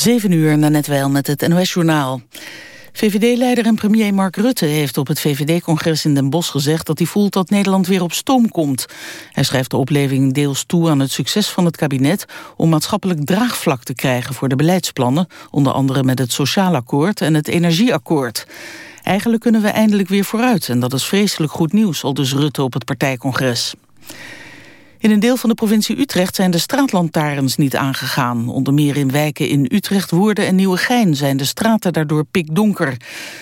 7 uur, net wel met het NOS-journaal. VVD-leider en premier Mark Rutte heeft op het VVD-congres in Den Bosch gezegd dat hij voelt dat Nederland weer op stoom komt. Hij schrijft de opleving deels toe aan het succes van het kabinet om maatschappelijk draagvlak te krijgen voor de beleidsplannen, onder andere met het Sociaal Akkoord en het Energieakkoord. Eigenlijk kunnen we eindelijk weer vooruit en dat is vreselijk goed nieuws, al dus Rutte op het partijcongres. In een deel van de provincie Utrecht zijn de straatlantaarns niet aangegaan. Onder meer in wijken in Utrecht, Woerden en Nieuwegein zijn de straten daardoor pikdonker.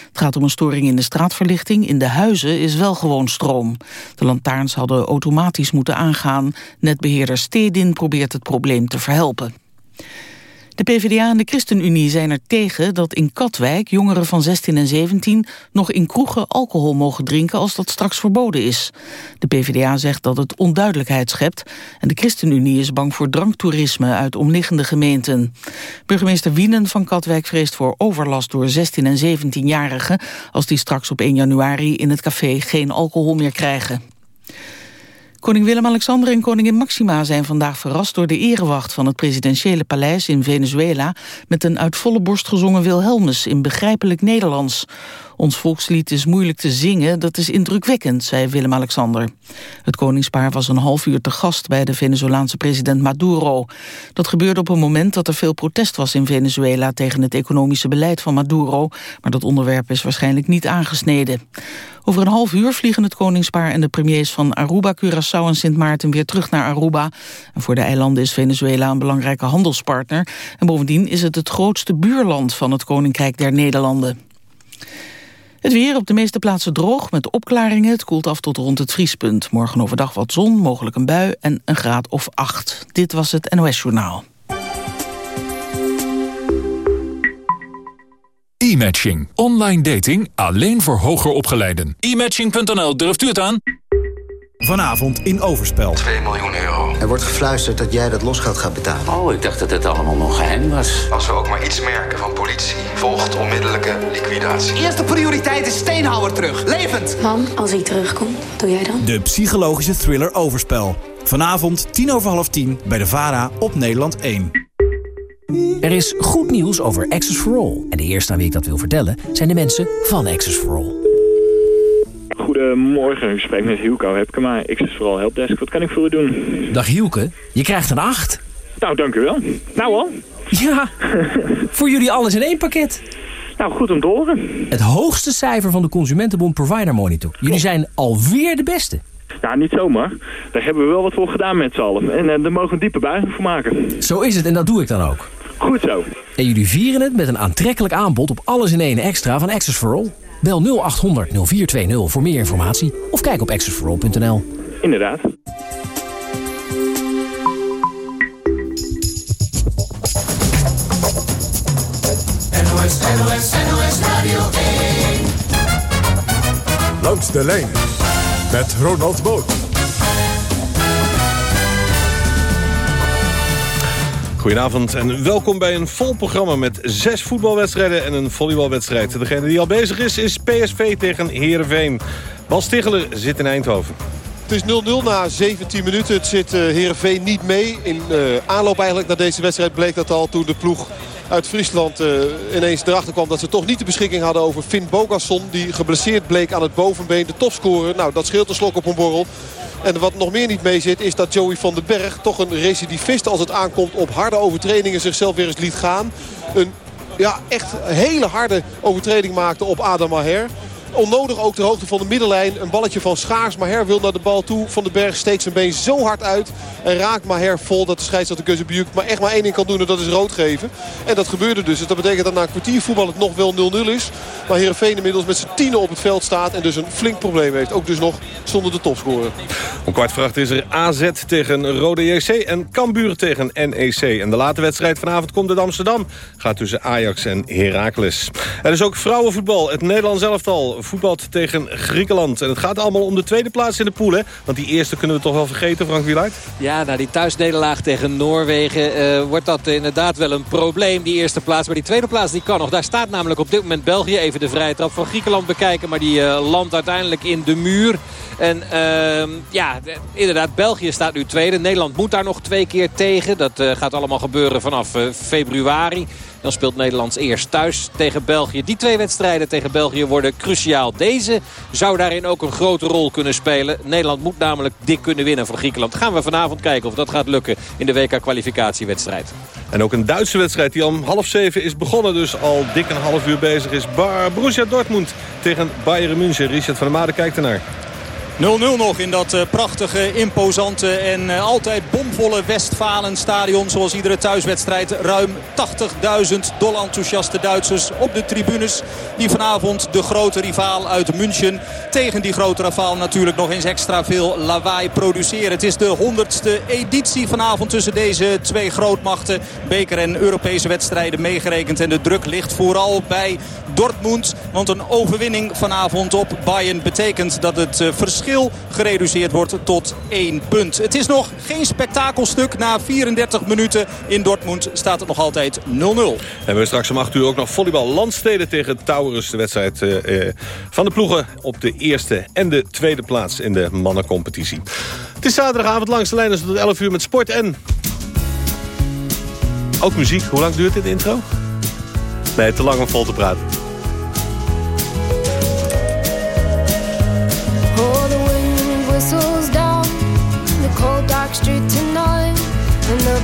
Het gaat om een storing in de straatverlichting. In de huizen is wel gewoon stroom. De lantaarns hadden automatisch moeten aangaan. Netbeheerder Stedin probeert het probleem te verhelpen. De PvdA en de ChristenUnie zijn er tegen dat in Katwijk jongeren van 16 en 17 nog in kroegen alcohol mogen drinken als dat straks verboden is. De PvdA zegt dat het onduidelijkheid schept en de ChristenUnie is bang voor dranktoerisme uit omliggende gemeenten. Burgemeester Wienen van Katwijk vreest voor overlast door 16 en 17-jarigen als die straks op 1 januari in het café geen alcohol meer krijgen. Koning Willem-Alexander en koningin Maxima zijn vandaag verrast door de erewacht van het presidentiële paleis in Venezuela met een uit volle borst gezongen Wilhelmus in begrijpelijk Nederlands. Ons volkslied is moeilijk te zingen, dat is indrukwekkend, zei Willem-Alexander. Het koningspaar was een half uur te gast bij de Venezolaanse president Maduro. Dat gebeurde op een moment dat er veel protest was in Venezuela tegen het economische beleid van Maduro, maar dat onderwerp is waarschijnlijk niet aangesneden. Over een half uur vliegen het koningspaar en de premiers van Aruba, Curaçao en Sint Maarten weer terug naar Aruba. En voor de eilanden is Venezuela een belangrijke handelspartner. En bovendien is het het grootste buurland van het Koninkrijk der Nederlanden. Het weer op de meeste plaatsen droog met opklaringen. Het koelt af tot rond het vriespunt. Morgen overdag wat zon, mogelijk een bui en een graad of acht. Dit was het NOS Journaal. E-matching. Online dating alleen voor hoger opgeleiden. E-matching.nl, durft u het aan? Vanavond in Overspel. 2 miljoen euro. Er wordt gefluisterd dat jij dat losgeld gaat betalen. Oh, ik dacht dat het allemaal nog geheim was. Als we ook maar iets merken van politie, volgt onmiddellijke liquidatie. Eerste prioriteit is Steenhouwer terug. Levend! Mam, als hij terugkomt, doe jij dan? De psychologische thriller Overspel. Vanavond tien over half tien bij de VARA op Nederland 1. Er is goed nieuws over Access for All. En de eerste aan wie ik dat wil vertellen zijn de mensen van Access for All. Goedemorgen, u spreekt met Hielko Hepkema, Access for All Helpdesk. Wat kan ik voor u doen? Dag Hielke, je krijgt een 8. Nou, dank u wel. Nou al? Ja, voor jullie alles in één pakket. Nou, goed om te horen. Het hoogste cijfer van de Consumentenbond Provider Monitor. Jullie zijn alweer de beste. Nou, niet zomaar. Daar hebben we wel wat voor gedaan met z'n allen. En uh, daar mogen we een diepe buiging voor maken. Zo is het en dat doe ik dan ook. Goed zo. En jullie vieren het met een aantrekkelijk aanbod op alles in één extra van Access for All. Bel 0800 0420 voor meer informatie of kijk op accessforall.nl. Inderdaad. NOS, NOS, NOS Radio 1. Langs de lijn met Ronald Boot. Goedenavond en welkom bij een vol programma met zes voetbalwedstrijden en een volleybalwedstrijd. Degene die al bezig is, is PSV tegen Heerenveen. Bas Stigler zit in Eindhoven. Het is 0-0 na 17 minuten. Het zit uh, Heerenveen niet mee. In uh, aanloop eigenlijk naar deze wedstrijd bleek dat al toen de ploeg uit Friesland uh, ineens erachter kwam dat ze toch niet de beschikking hadden over Finn Bogasson. Die geblesseerd bleek aan het bovenbeen. De topscorer. Nou, dat scheelt een slok op een borrel. En wat nog meer niet mee zit is dat Joey van den Berg toch een recidivist als het aankomt op harde overtredingen zichzelf weer eens liet gaan. Een ja, echt hele harde overtreding maakte op Adam Maher. Onnodig ook de hoogte van de middenlijn. Een balletje van Schaars. Maher wil naar de bal toe. Van den Berg steekt zijn been zo hard uit. En raakt Maher vol dat de scheidsrechter Keuzebujuk maar echt maar één ding kan doen. En dat is rood geven. En dat gebeurde dus. dus dat betekent dat na een kwartier voetbal het nog wel 0-0 is. Maar Heerenveen inmiddels met zijn tienen op het veld staat. En dus een flink probleem heeft. Ook dus nog zonder de topscorer. Om kwart voor acht is er AZ tegen Rode JC en Cambuur tegen NEC. En de late wedstrijd vanavond komt uit Amsterdam. Gaat tussen Ajax en Heracles. Er is ook vrouwenvoetbal. Het Nederlands elftal voetbalt tegen Griekenland. En het gaat allemaal om de tweede plaats in de pool, hè? Want die eerste kunnen we toch wel vergeten, Frank Wielaert? Ja, na die thuisnederlaag tegen Noorwegen uh, wordt dat inderdaad wel een probleem, die eerste plaats. Maar die tweede plaats die kan nog. Daar staat namelijk op dit moment België. Even de vrije trap van Griekenland bekijken. Maar die uh, landt uiteindelijk in de muur. En uh, ja, inderdaad, België staat nu tweede. Nederland moet daar nog twee keer tegen. Dat uh, gaat allemaal gebeuren vanaf februari. Dan speelt Nederland eerst thuis tegen België. Die twee wedstrijden tegen België worden cruciaal. Deze zou daarin ook een grote rol kunnen spelen. Nederland moet namelijk dik kunnen winnen voor Griekenland. Gaan we vanavond kijken of dat gaat lukken in de WK-kwalificatiewedstrijd. En ook een Duitse wedstrijd die om half zeven is begonnen. Dus al dik een half uur bezig is. Borussia Dortmund tegen Bayern München. Richard van der Made kijkt ernaar. 0-0 nog in dat uh, prachtige, imposante en uh, altijd bomvolle Westfalenstadion. Zoals iedere thuiswedstrijd. Ruim 80.000 dolenthousiaste Duitsers op de tribunes. Die vanavond de grote rivaal uit München tegen die grote rivaal natuurlijk nog eens extra veel lawaai produceren. Het is de honderdste editie vanavond tussen deze twee grootmachten. Beker en Europese wedstrijden meegerekend. En de druk ligt vooral bij Dortmund. Want een overwinning vanavond op Bayern betekent dat het uh, verschil gereduceerd wordt tot één punt. Het is nog geen spektakelstuk. Na 34 minuten in Dortmund staat het nog altijd 0-0. En we straks om 8 uur ook nog volleybal Landsteden tegen Taurus. De wedstrijd uh, van de ploegen op de eerste en de tweede plaats in de mannencompetitie. Het is zaterdagavond langs de lijn, dus tot 11 uur met sport en... Ook muziek. Hoe lang duurt dit intro? Nee, te lang om vol te praten.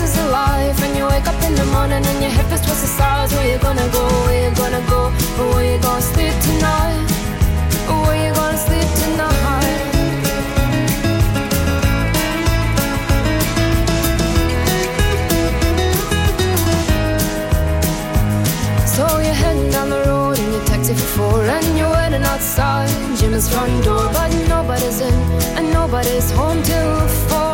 this is life. And you wake up in the morning and your hip is twisted sides. Where you gonna go? Where you gonna go? Or where you gonna sleep tonight? Where you gonna sleep tonight? So you're heading down the road in your taxi for four, and you're waiting outside Jim's front door, but nobody's in and nobody's home till four.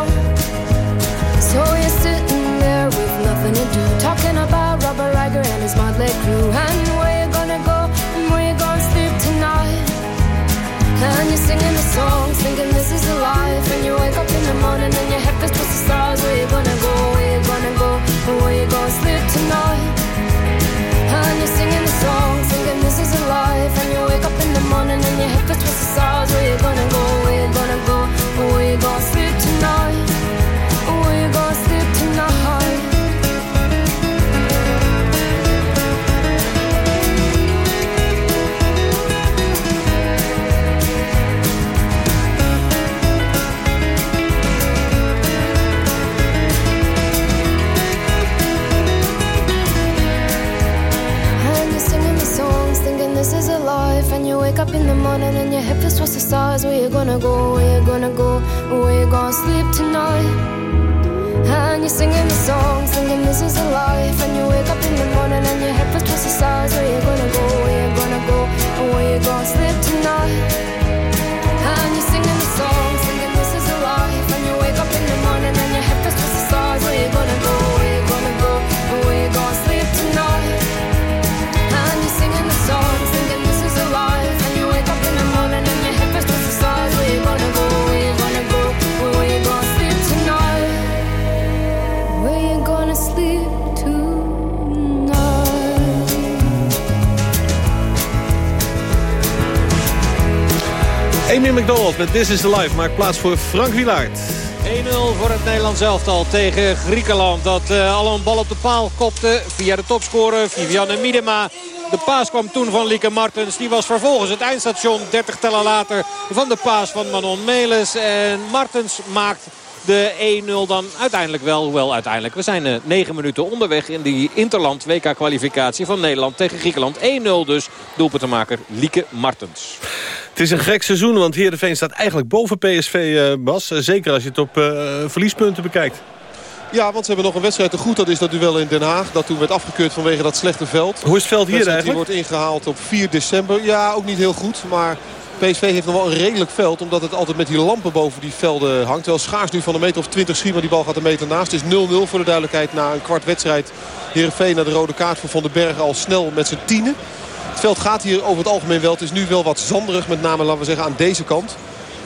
Do. Talking about Robert Riger and his motley crew. And where you gonna go and where you gonna sleep tonight. And you're singing the songs thinking this is a life. And you wake up in the morning and your head feels towards the stars. Where you gonna go? Where you gonna go? Where you gonna sleep tonight? And you're singing the song, singing this is a life. And you wake up in the morning and your head feels towards the stars. Where you gonna go? Where you gonna go? Where you gonna sleep tonight? McDonald met This is the Life maakt plaats voor Frank Wilaert. 1-0 voor het Nederlands elftal tegen Griekenland. Dat uh, al een bal op de paal kopte via de topscorer Vivianne Miedema. De paas kwam toen van Lieke Martens. Die was vervolgens het eindstation 30 tellen later van de paas van Manon Melis. En Martens maakt de 1-0 dan uiteindelijk wel. Hoewel uiteindelijk, we zijn uh, 9 minuten onderweg in die Interland WK-kwalificatie van Nederland tegen Griekenland. 1-0 dus, doelpuntenmaker Lieke Martens. Het is een gek seizoen, want Heerenveen staat eigenlijk boven PSV, uh, Bas. Zeker als je het op uh, verliespunten bekijkt. Ja, want ze hebben nog een wedstrijd te goed. Dat is dat duel in Den Haag. Dat toen werd afgekeurd vanwege dat slechte veld. Hoe is het veld hier eigenlijk? Die wordt ingehaald op 4 december. Ja, ook niet heel goed. Maar PSV heeft nog wel een redelijk veld. Omdat het altijd met die lampen boven die velden hangt. Wel schaars nu van een meter of 20 schiet. Maar die bal gaat een meter naast. Het is 0-0 voor de duidelijkheid. Na een kwart wedstrijd. Heerenveen naar de rode kaart van Van den Berg al snel met zijn tienen. Het veld gaat hier over het algemeen wel. Het is nu wel wat zanderig. Met name laten we zeggen aan deze kant.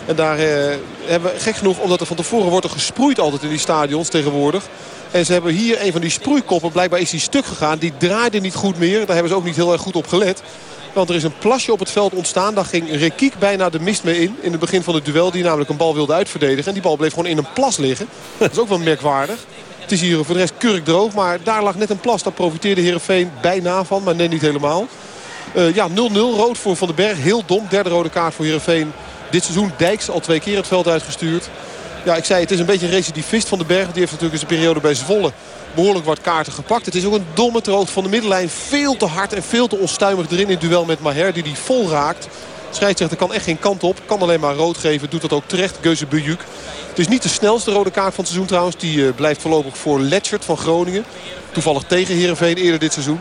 En daar eh, hebben we gek genoeg, omdat er van tevoren wordt er gesproeid altijd in die stadions tegenwoordig. En ze hebben hier een van die sproeikoppen. Blijkbaar is die stuk gegaan. Die draaide niet goed meer. Daar hebben ze ook niet heel erg goed op gelet. Want er is een plasje op het veld ontstaan. Daar ging Rekiek bijna de mist mee in. In het begin van het duel. Die namelijk een bal wilde uitverdedigen. En die bal bleef gewoon in een plas liggen. Dat is ook wel merkwaardig. Het is hier voor de rest kurkdroog. Maar daar lag net een plas. Daar profiteerde Heerenveen bijna van. Maar net niet helemaal. Uh, ja, 0-0 rood voor Van den Berg. Heel dom. Derde rode kaart voor Heerenveen. Dit seizoen Dijks al twee keer het veld uitgestuurd. Ja, ik zei het is een beetje een recidivist van de Berg. Die heeft natuurlijk in zijn periode bij Zwolle behoorlijk wat kaarten gepakt. Het is ook een domme ter van de middenlijn. Veel te hard en veel te onstuimig erin in het duel met Maher. Die die vol raakt. Scheidsrechter kan echt geen kant op. Kan alleen maar rood geven. Doet dat ook terecht. Geuze Bujuk. Het is niet de snelste rode kaart van het seizoen trouwens. Die uh, blijft voorlopig voor Letchert van Groningen. Toevallig tegen Heerenveen eerder dit seizoen.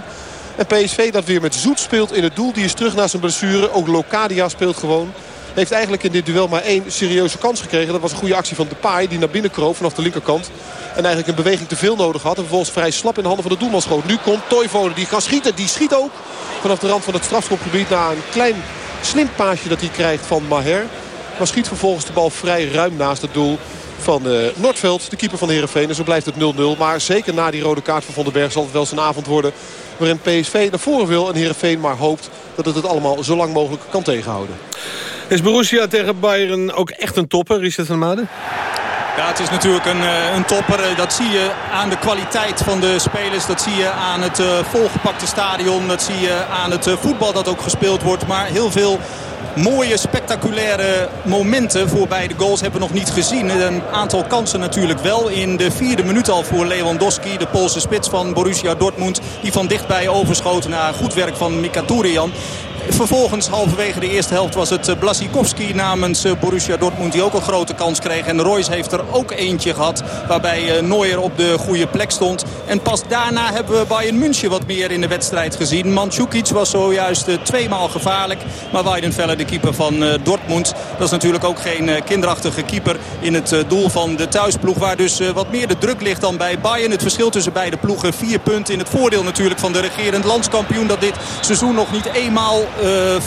En PSV dat weer met Zoet speelt in het doel. Die is terug naar zijn blessure. Ook Locadia speelt gewoon. Heeft eigenlijk in dit duel maar één serieuze kans gekregen. Dat was een goede actie van Depay die naar binnen kroop vanaf de linkerkant. En eigenlijk een beweging te veel nodig had. En vervolgens vrij slap in de handen van de doelman schoot. Nu komt Toivonen die kan schieten. Die schiet ook vanaf de rand van het strafschopgebied. Na een klein slim paasje dat hij krijgt van Maher. Maar schiet vervolgens de bal vrij ruim naast het doel van uh, Noordveld, de keeper van de Heerenveen. En zo blijft het 0-0. Maar zeker na die rode kaart van Van den Berg zal het wel zijn avond worden. Waarin PSV naar voren wil en Heerenveen maar hoopt dat het het allemaal zo lang mogelijk kan tegenhouden. Is Borussia tegen Bayern ook echt een topper, Richard van Maden? Ja, het is natuurlijk een, eh, een topper. Eh, dat zie je aan de kwaliteit van de spelers. Dat zie je aan het uh, volgepakte stadion. Dat zie je aan het voetbal dat ook gespeeld wordt. Maar heel veel mooie, spectaculaire momenten voor beide goals hebben we nog niet gezien. Een aantal kansen natuurlijk wel. In de vierde minuut al voor Lewandowski, de Poolse spits van Borussia Dortmund. Die van dichtbij overschoten naar goed werk van Mikaturian. Vervolgens halverwege de eerste helft was het eh, Blasikowski namens eh, Borussia Dortmund die ook een grote kans kreeg. En Royce heeft er ook eentje gehad waarbij eh, Neuer op de goede plek stond. En pas daarna hebben we Bayern München wat meer in de wedstrijd gezien. Mandzukic was zojuist tweemaal gevaarlijk. Maar Weidenfeller, de keeper van Dortmund, dat is natuurlijk ook geen kinderachtige keeper in het doel van de thuisploeg. Waar dus wat meer de druk ligt dan bij Bayern. Het verschil tussen beide ploegen vier punten in het voordeel natuurlijk van de regerend landskampioen. Dat dit seizoen nog niet eenmaal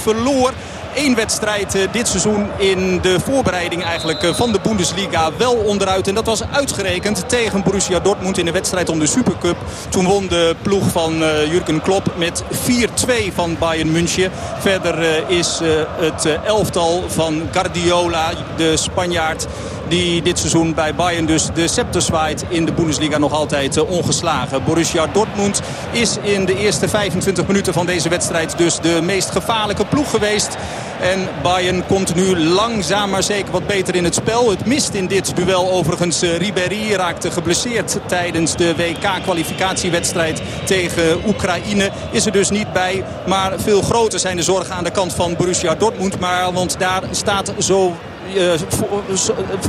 verloor één wedstrijd uh, dit seizoen in de voorbereiding eigenlijk uh, van de Bundesliga wel onderuit. En dat was uitgerekend tegen Borussia Dortmund in de wedstrijd om de Supercup. Toen won de ploeg van Jurgen Klopp met 4-2 van Bayern München. Verder is het elftal van Guardiola, de Spanjaard die dit seizoen bij Bayern dus de scepter zwaait in de Bundesliga nog altijd uh, ongeslagen. Borussia Dortmund is in de eerste 25 minuten van deze wedstrijd dus de meest gevaarlijke ploeg geweest. En Bayern komt nu langzaam maar zeker wat beter in het spel. Het mist in dit duel overigens. Uh, Ribéry raakte geblesseerd tijdens de WK-kwalificatiewedstrijd tegen Oekraïne. Is er dus niet bij. Maar veel groter zijn de zorgen aan de kant van Borussia Dortmund. Maar, want daar staat zo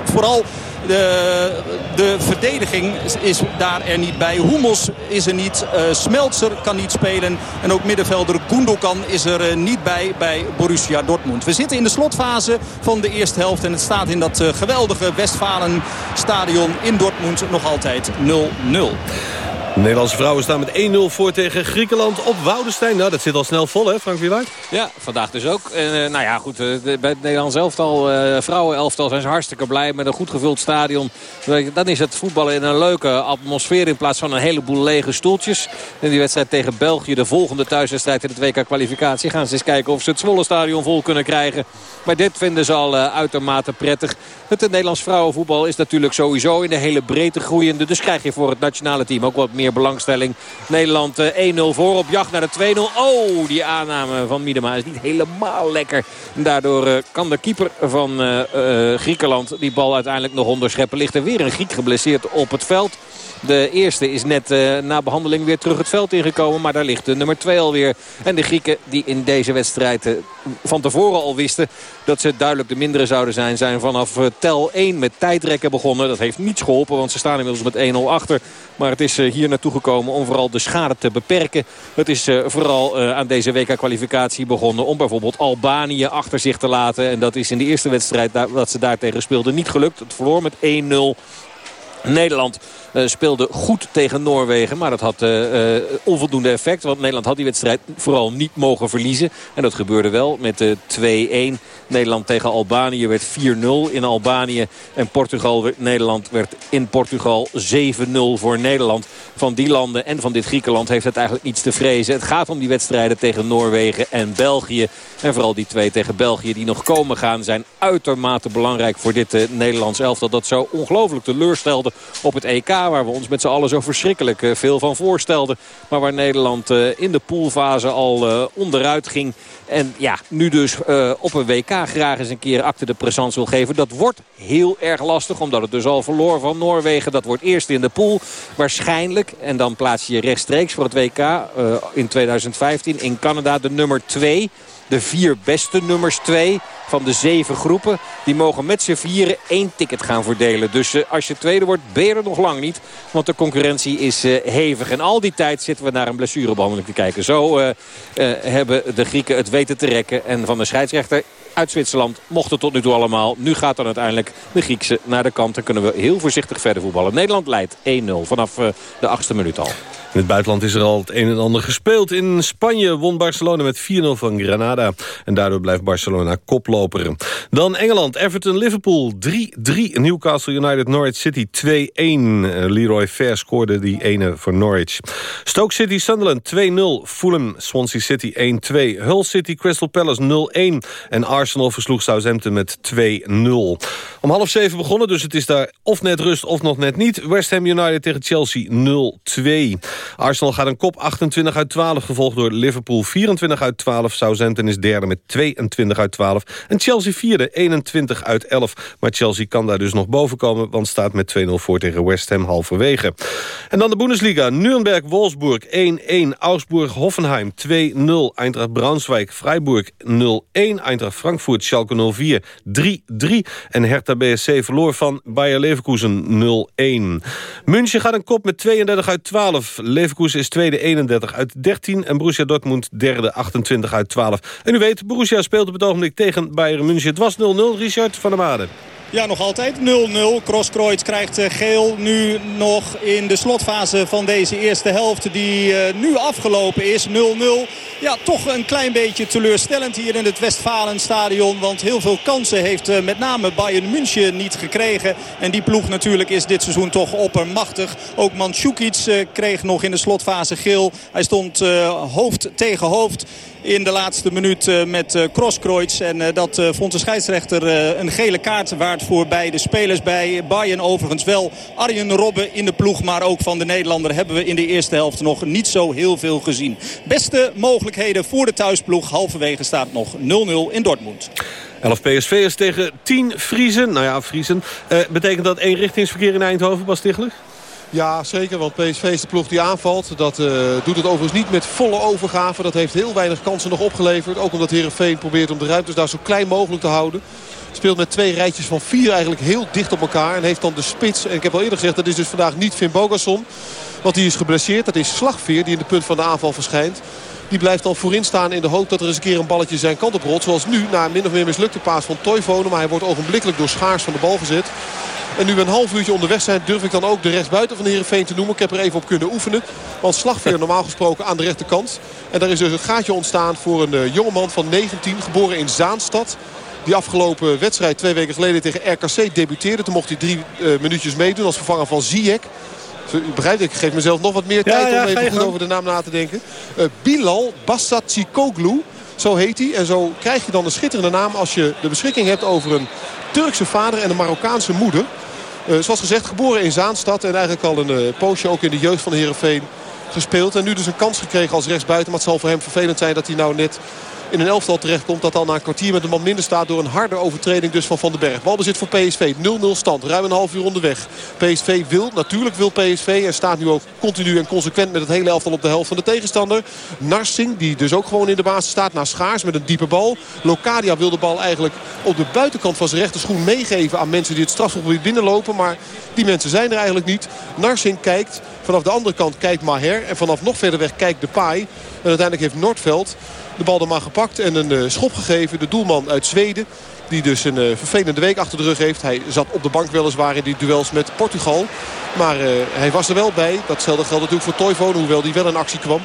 vooral de, de verdediging is daar er niet bij. Hummels is er niet. Smeltzer kan niet spelen. En ook middenvelder Gundogan is er niet bij bij Borussia Dortmund. We zitten in de slotfase van de eerste helft. En het staat in dat geweldige Westfalen stadion in Dortmund nog altijd 0-0. De Nederlandse vrouwen staan met 1-0 voor tegen Griekenland op Woudenstein. Nou, dat zit al snel vol, hè, Frank Wieluid? Ja, vandaag dus ook. En, uh, nou ja, goed, uh, bij het Nederlands elftal, uh, vrouwenelftal zijn ze hartstikke blij met een goed gevuld stadion. Dan is het voetballen in een leuke atmosfeer in plaats van een heleboel lege stoeltjes. In die wedstrijd tegen België, de volgende thuiswedstrijd in het WK-kwalificatie, gaan ze eens kijken of ze het Zwolle stadion vol kunnen krijgen. Maar dit vinden ze al uitermate prettig. Het Nederlands vrouwenvoetbal is natuurlijk sowieso in de hele breedte groeiende. Dus krijg je voor het nationale team ook wat meer meer belangstelling. Nederland 1-0 voor op jacht naar de 2-0. Oh, die aanname van Miedema is niet helemaal lekker. daardoor kan de keeper van Griekenland die bal uiteindelijk nog onderscheppen. Ligt er weer een Griek geblesseerd op het veld. De eerste is net uh, na behandeling weer terug het veld ingekomen. Maar daar ligt de nummer 2 alweer. En de Grieken die in deze wedstrijd uh, van tevoren al wisten... dat ze duidelijk de mindere zouden zijn... zijn vanaf uh, tel 1 met tijdrekken begonnen. Dat heeft niets geholpen, want ze staan inmiddels met 1-0 achter. Maar het is hier naartoe gekomen om vooral de schade te beperken. Het is vooral aan deze WK-kwalificatie begonnen... om bijvoorbeeld Albanië achter zich te laten. En dat is in de eerste wedstrijd dat ze daar tegen speelden niet gelukt. Het verloor met 1-0. Nederland speelde goed tegen Noorwegen. Maar dat had uh, onvoldoende effect. Want Nederland had die wedstrijd vooral niet mogen verliezen. En dat gebeurde wel met de 2-1. Nederland tegen Albanië werd 4-0 in Albanië. En Portugal, Nederland werd in Portugal 7-0 voor Nederland. Van die landen en van dit Griekenland heeft het eigenlijk niets te vrezen. Het gaat om die wedstrijden tegen Noorwegen en België. En vooral die twee tegen België die nog komen gaan... zijn uitermate belangrijk voor dit Nederlands elftal. Dat zo ongelooflijk teleurstelde op het EK. Waar we ons met z'n allen zo verschrikkelijk eh, veel van voorstelden. Maar waar Nederland eh, in de poolfase al eh, onderuit ging. En ja, nu dus op een WK graag eens een keer acte de présence wil geven. Dat wordt heel erg lastig. Omdat het dus al verloor van Noorwegen. Dat wordt eerst in de pool. Waarschijnlijk. En dan plaats je je rechtstreeks voor het WK in 2015 in Canada de nummer 2 de vier beste nummers 2 van de zeven groepen. Die mogen met z'n vieren één ticket gaan verdelen. Dus uh, als je tweede wordt, ben je er nog lang niet. Want de concurrentie is uh, hevig. En al die tijd zitten we naar een blessurebehandeling te kijken. Zo uh, hebben de Grieken het weten te rekken. En van de scheidsrechter uit Zwitserland mocht het tot nu toe allemaal. Nu gaat dan uiteindelijk de Griekse naar de kant. Dan kunnen we heel voorzichtig verder voetballen. Nederland leidt 1-0 vanaf de achtste minuut al. In het buitenland is er al het een en ander gespeeld. In Spanje won Barcelona met 4-0 van Granada. En daardoor blijft Barcelona koploper. Dan Engeland, Everton, Liverpool 3-3. Newcastle United, Norwich City 2-1. Leroy Fair scoorde die ene voor Norwich. Stoke City, Sunderland 2-0. Fulham, Swansea City 1-2. Hull City, Crystal Palace 0-1. En Arsenal versloeg Southampton met 2-0. Om half zeven begonnen, dus het is daar of net rust of nog net niet. West Ham United tegen Chelsea 0-2. Arsenal gaat een kop 28 uit 12, gevolgd door Liverpool 24 uit 12. Southampton is derde met 22 uit 12. En Chelsea vierde 21 uit 11. Maar Chelsea kan daar dus nog boven komen, want staat met 2-0 voor tegen West Ham halverwege. En dan de Bundesliga. Nuremberg-Wolfsburg 1-1. Augsburg-Hoffenheim 2-0. Eintracht Braunschweig, Freiburg 0-1. Eintracht Frankfurt, Schalke 04 3-3. En Hertha BSC verloor van Bayer Leverkusen 0-1. München gaat een kop met 32 uit 12. Leverkusen is tweede 31 uit 13 en Borussia Dortmund derde 28 uit 12. En u weet, Borussia speelt op het ogenblik tegen Bayern München. Het was 0-0, Richard van der Made. Ja, nog altijd 0-0. Crosskreutz krijgt eh, geel nu nog in de slotfase van deze eerste helft. Die uh, nu afgelopen is. 0-0. Ja, toch een klein beetje teleurstellend hier in het Westfalenstadion. Want heel veel kansen heeft uh, met name Bayern München niet gekregen. En die ploeg natuurlijk is dit seizoen toch oppermachtig. Ook Mandzukic kreeg nog in de slotfase geel. Hij stond hoofd tegen hoofd in de laatste minuut eh, met eh, Crosskreutz. En eh, dat vond de scheidsrechter een gele kaart waard voor beide spelers. Bij Bayern overigens wel Arjen Robben in de ploeg. Maar ook van de Nederlander hebben we in de eerste helft nog niet zo heel veel gezien. Beste mogelijkheden voor de thuisploeg. Halverwege staat nog 0-0 in Dortmund. 11 PSV'ers tegen 10 Friesen. Nou ja, Friesen. Betekent dat één richtingsverkeer in Eindhoven, Bas Stichler? Ja, zeker. Want PSV is de ploeg die aanvalt. Dat uh, doet het overigens niet met volle overgave. Dat heeft heel weinig kansen nog opgeleverd. Ook omdat Heerenveen probeert om de ruimtes daar zo klein mogelijk te houden. Speelt met twee rijtjes van vier eigenlijk heel dicht op elkaar. En heeft dan de spits. En ik heb al eerder gezegd, dat is dus vandaag niet Finn Bogasson. Want die is geblesseerd. Dat is Slagveer die in de punt van de aanval verschijnt. Die blijft dan voorin staan in de hoop dat er eens een keer een balletje zijn kant op rolt. Zoals nu, na een min of meer mislukte paas van Toivonen. Maar hij wordt ogenblikkelijk door Schaars van de bal gezet. En nu we een half uurtje onderweg zijn durf ik dan ook de rechtsbuiten van de Heerenveen te noemen. Ik heb er even op kunnen oefenen. Want Slagveer normaal gesproken aan de rechterkant. En daar is dus een gaatje ontstaan voor een uh, jongeman van 19. Geboren in Zaanstad. Die afgelopen wedstrijd twee weken geleden tegen RKC debuteerde. Toen mocht hij drie uh, minuutjes meedoen als vervanger van Ziyech. U begrijpt, ik geef mezelf nog wat meer tijd om even goed over de naam na te denken. Uh, Bilal Bassatsikoglu, zo heet hij. En zo krijg je dan een schitterende naam als je de beschikking hebt over een Turkse vader en een Marokkaanse moeder. Zoals gezegd, geboren in Zaanstad. En eigenlijk al een poosje ook in de jeugd van de Heerenveen gespeeld. En nu dus een kans gekregen als rechtsbuiten. Maar het zal voor hem vervelend zijn dat hij nou net in een elftal terechtkomt. Dat al na een kwartier met een man minder staat door een harde overtreding dus van Van den Berg. Balbezit voor PSV. 0-0 stand. Ruim een half uur onderweg. PSV wil, natuurlijk wil PSV. En staat nu ook continu en consequent met het hele elftal op de helft van de tegenstander. Narsing, die dus ook gewoon in de basis staat. Naar Schaars met een diepe bal. Locadia wil de bal eigenlijk op de buitenkant van zijn rechterschoen meegeven aan mensen die het strafgebied binnenlopen. Maar die mensen zijn er eigenlijk niet. Narsing kijkt. Vanaf de andere kant kijkt Maher. En vanaf nog verder weg kijkt de Paai. En uiteindelijk heeft Noordveld de bal dan maar gepakt en een uh, schop gegeven. De doelman uit Zweden. Die dus een uh, vervelende week achter de rug heeft. Hij zat op de bank weliswaar in die duels met Portugal. Maar uh, hij was er wel bij. Datzelfde geldt natuurlijk voor Toivonen. Hoewel die wel in actie kwam.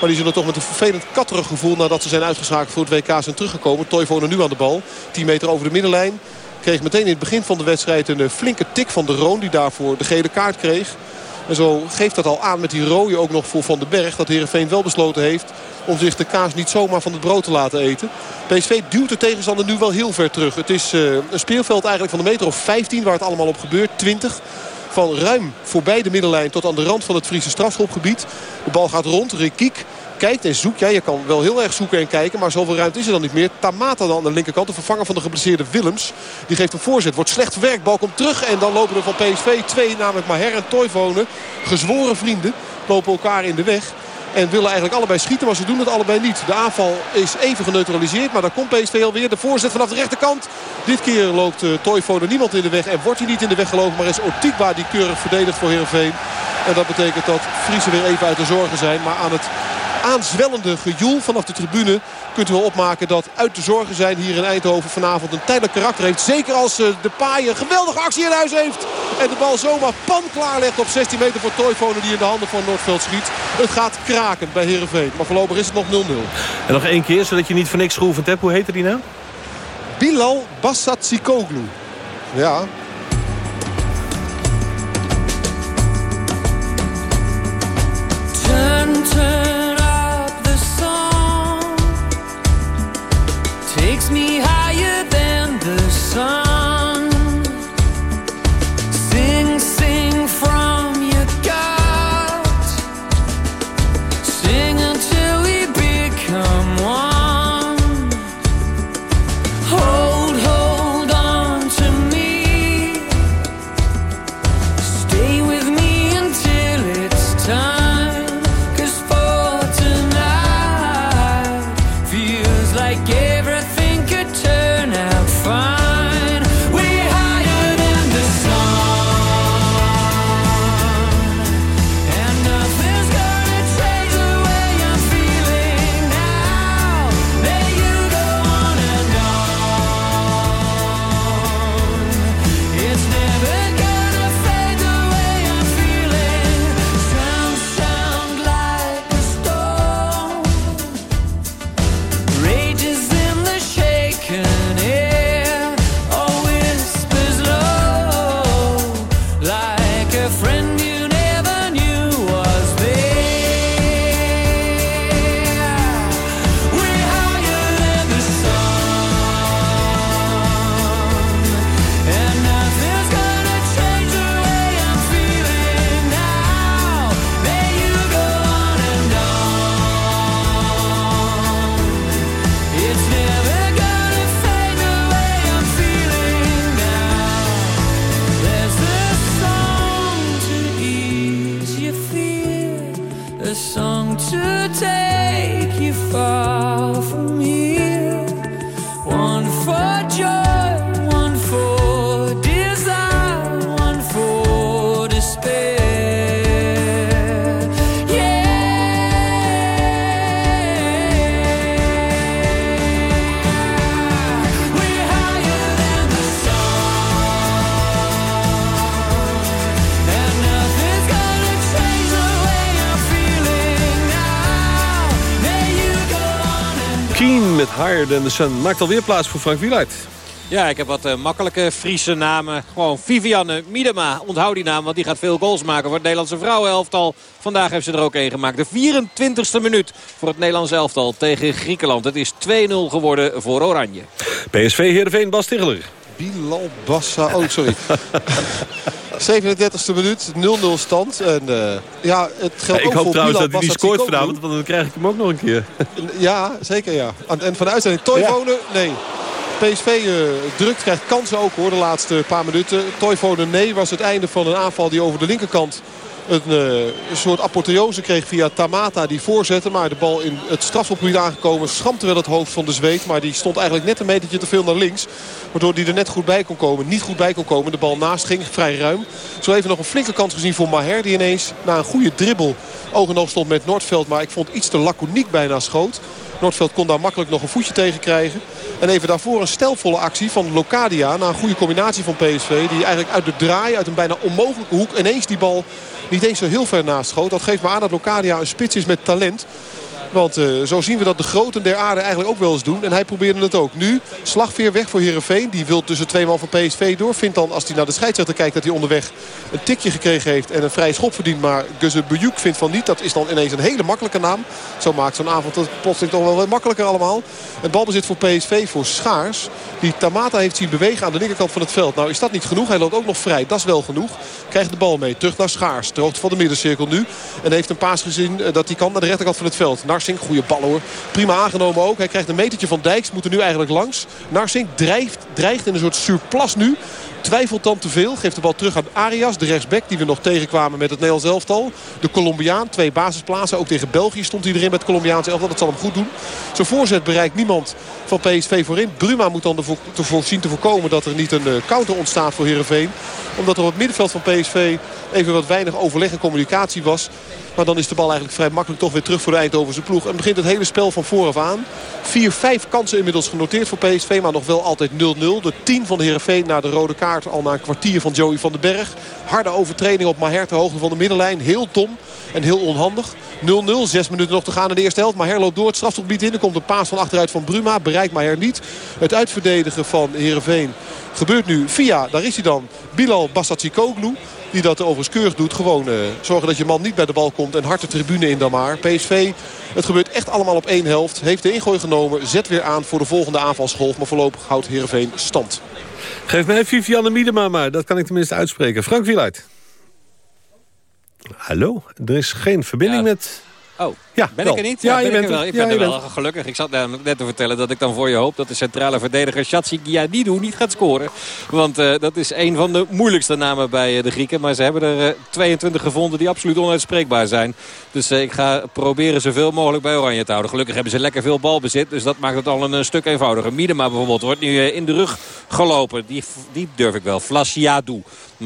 Maar die zullen toch met een vervelend katterig gevoel... nadat ze zijn uitgeschakeld voor het WK zijn teruggekomen. Toivonen nu aan de bal. 10 meter over de middenlijn. Kreeg meteen in het begin van de wedstrijd een flinke tik van de Roon. Die daarvoor de gele kaart kreeg. En zo geeft dat al aan met die rode ook nog voor Van den Berg. Dat Heerenveen wel besloten heeft om zich de kaas niet zomaar van het brood te laten eten. PSV duwt de tegenstander nu wel heel ver terug. Het is uh, een speelveld eigenlijk van een meter of 15 waar het allemaal op gebeurt. 20 van ruim voorbij de middenlijn tot aan de rand van het Friese strafschopgebied. De bal gaat rond. Rekiek kijkt en zoekt. Ja, je kan wel heel erg zoeken en kijken. Maar zoveel ruimte is er dan niet meer. Tamata dan aan de linkerkant. De vervanger van de geblesseerde Willems. Die geeft een voorzet. Wordt slecht verwerkt. Bal komt terug. En dan lopen er van PSV twee. Namelijk Maher en Toivonen. Gezworen vrienden. Lopen elkaar in de weg. En willen eigenlijk allebei schieten, maar ze doen het allebei niet. De aanval is even geneutraliseerd, maar dan komt PSV alweer. De voorzet vanaf de rechterkant. Dit keer loopt uh, niemand in de weg en wordt hij niet in de weg gelopen. Maar is Otikba die keurig verdedigt voor Heerenveen. En dat betekent dat Friese weer even uit de zorgen zijn. Maar aan het aanzwellende gejoel vanaf de tribune kunt u wel opmaken dat uit de zorgen zijn hier in Eindhoven vanavond een tijdelijk karakter heeft. Zeker als eh, de paai een geweldige actie in huis heeft. En de bal zomaar pan klaar legt op 16 meter voor Toivonen die in de handen van Noordveld schiet. Het gaat kraken bij Heerenveen. Maar voorlopig is het nog 0-0. En nog één keer, zodat je niet voor niks geoefend hebt. Hoe heette die nou? Bilal Bassatsikoglu. Ja, Maakt alweer plaats voor Frank Wieluid. Ja, ik heb wat uh, makkelijke Friese namen. Gewoon Vivianne Miedema. Onthoud die naam, want die gaat veel goals maken voor het Nederlandse vrouwenelftal. Vandaag heeft ze er ook één gemaakt. De 24e minuut voor het Nederlandse elftal tegen Griekenland. Het is 2-0 geworden voor Oranje. PSV Heerenveen Bas Ticheler. Bilal Bassa. Oh, sorry. 37e minuut, 0-0 stand. En uh, ja, het geldt ja, ook ik hoop voor trouwens Milan dat hij niet scoort vanavond, want dan krijg ik hem ook nog een keer. ja, zeker ja. En van de uitzending Toivonen, ja. nee. PSV uh, drukt, krijgt kansen ook hoor de laatste paar minuten. Toivonen nee was het einde van een aanval die over de linkerkant een, uh, een soort apotheose kreeg via Tamata die voorzette. Maar de bal in het strafschopgebied aangekomen schampte wel het hoofd van de zweet. Maar die stond eigenlijk net een metertje te veel naar links. Waardoor die er net goed bij kon komen. Niet goed bij kon komen. De bal naast ging vrij ruim. Zo even nog een flinke kans gezien voor Maher. Die ineens na een goede dribbel oog en stond met Noordveld. Maar ik vond iets te laconiek bijna schoot. Noordveld kon daar makkelijk nog een voetje tegen krijgen. En even daarvoor een stelvolle actie van Locadia. Na een goede combinatie van PSV. Die eigenlijk uit de draai, uit een bijna onmogelijke hoek... ineens die bal niet eens zo heel ver naast schoot. Dat geeft me aan dat Locadia een spits is met talent. Want uh, zo zien we dat de groten der aarde eigenlijk ook wel eens doen. En hij probeerde het ook. Nu slagveer weg voor Heerenveen. Die wil tussen twee man van PSV door. Vindt dan als hij naar de scheidsrechter kijkt dat hij onderweg een tikje gekregen heeft. En een vrije schop verdient. Maar Guze Bujuk vindt van niet. Dat is dan ineens een hele makkelijke naam. Zo maakt zo'n avond het plotseling toch wel wat makkelijker allemaal. Het balbezit voor PSV voor Schaars. Die Tamata heeft zien bewegen aan de linkerkant van het veld. Nou is dat niet genoeg. Hij loopt ook nog vrij. Dat is wel genoeg. Krijgt de bal mee. Terug naar Schaars. Ter hoogte van de middencirkel nu. En heeft een paas gezien dat hij kan naar de rechterkant van het veld. Narsing, goede bal hoor. Prima aangenomen ook. Hij krijgt een metertje van Dijks. Moet er nu eigenlijk langs. Narsing dreigt, dreigt in een soort surplus nu. Twijfelt dan te veel. Geeft de bal terug aan Arias, de rechtsback. Die we nog tegenkwamen met het Nederlands elftal. De Colombiaan, twee basisplaatsen. Ook tegen België stond hij erin met het Colombiaanse elftal. Dat zal hem goed doen. Zijn voorzet bereikt niemand van PSV voorin. Bruma moet dan ervoor te voorkomen dat er niet een counter ontstaat voor Heerenveen. Omdat er op het middenveld van PSV even wat weinig overleg en communicatie was. Maar dan is de bal eigenlijk vrij makkelijk toch weer terug voor de Eindhovense ploeg. En begint het hele spel van vooraf aan. 4-5 kansen inmiddels genoteerd voor PSV. Maar nog wel altijd 0-0. De 10 van de Heerenveen na de rode kaart. Al na een kwartier van Joey van den Berg. Harde overtreding op Maher ter hoogte van de middenlijn. Heel dom en heel onhandig. 0-0. Zes minuten nog te gaan in de eerste helft. Maher loopt door het strafgebied in. Er komt een paas van achteruit van Bruma. Bereikt Maher niet. Het uitverdedigen van Heerenveen gebeurt nu via, daar is hij dan, Bilal Bassatsikoglu. Die dat overigens keurig doet. Gewoon uh, zorgen dat je man niet bij de bal komt. En hard de tribune in dan maar. PSV, het gebeurt echt allemaal op één helft. Heeft de ingooi genomen. Zet weer aan voor de volgende aanvalsgolf. Maar voorlopig houdt Heerenveen stand. Geef mij Vivianne Miedema maar. Dat kan ik tenminste uitspreken. Frank Wieluid. Hallo? Er is geen verbinding ja. met... Oh, ja, ben wel. ik er niet? Ja, je bent er wel. Ik ben er wel gelukkig. Ik zat net te vertellen dat ik dan voor je hoop dat de centrale verdediger Shatsi Giannidou niet gaat scoren. Want uh, dat is een van de moeilijkste namen bij uh, de Grieken. Maar ze hebben er uh, 22 gevonden die absoluut onuitspreekbaar zijn. Dus ik ga proberen zoveel mogelijk bij Oranje te houden. Gelukkig hebben ze lekker veel balbezit. Dus dat maakt het al een, stuk eenvoudiger. Miedema bijvoorbeeld wordt nu in de rug gelopen. Die, die durf ik wel.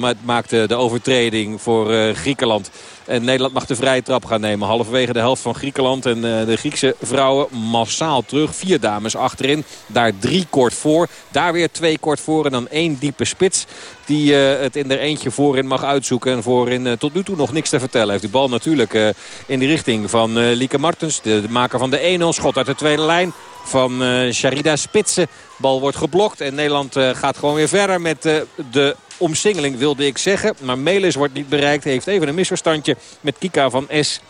Het maakt de overtreding voor Griekenland. En Nederland mag de vrije trap gaan nemen. Halverwege de helft van Griekenland. En uh, de Griekse vrouwen massaal terug. Vier dames achterin. Daar drie kort voor. Daar weer twee kort voor. En dan één diepe spits. Die uh, het in er eentje voorin mag uitzoeken. En voorin uh, tot nu toe nog niks te vertellen heeft. Die bal natuurlijk in de richting van Lieke Martens. De, de, maker van de 1-0. Schot uit de tweede lijn van Sharida Spitsen. Bal wordt geblokt. En Nederland gaat gewoon weer verder met de omsingeling wilde ik zeggen. Maar Melis wordt niet bereikt. Heeft even een misverstandje met Kika van S.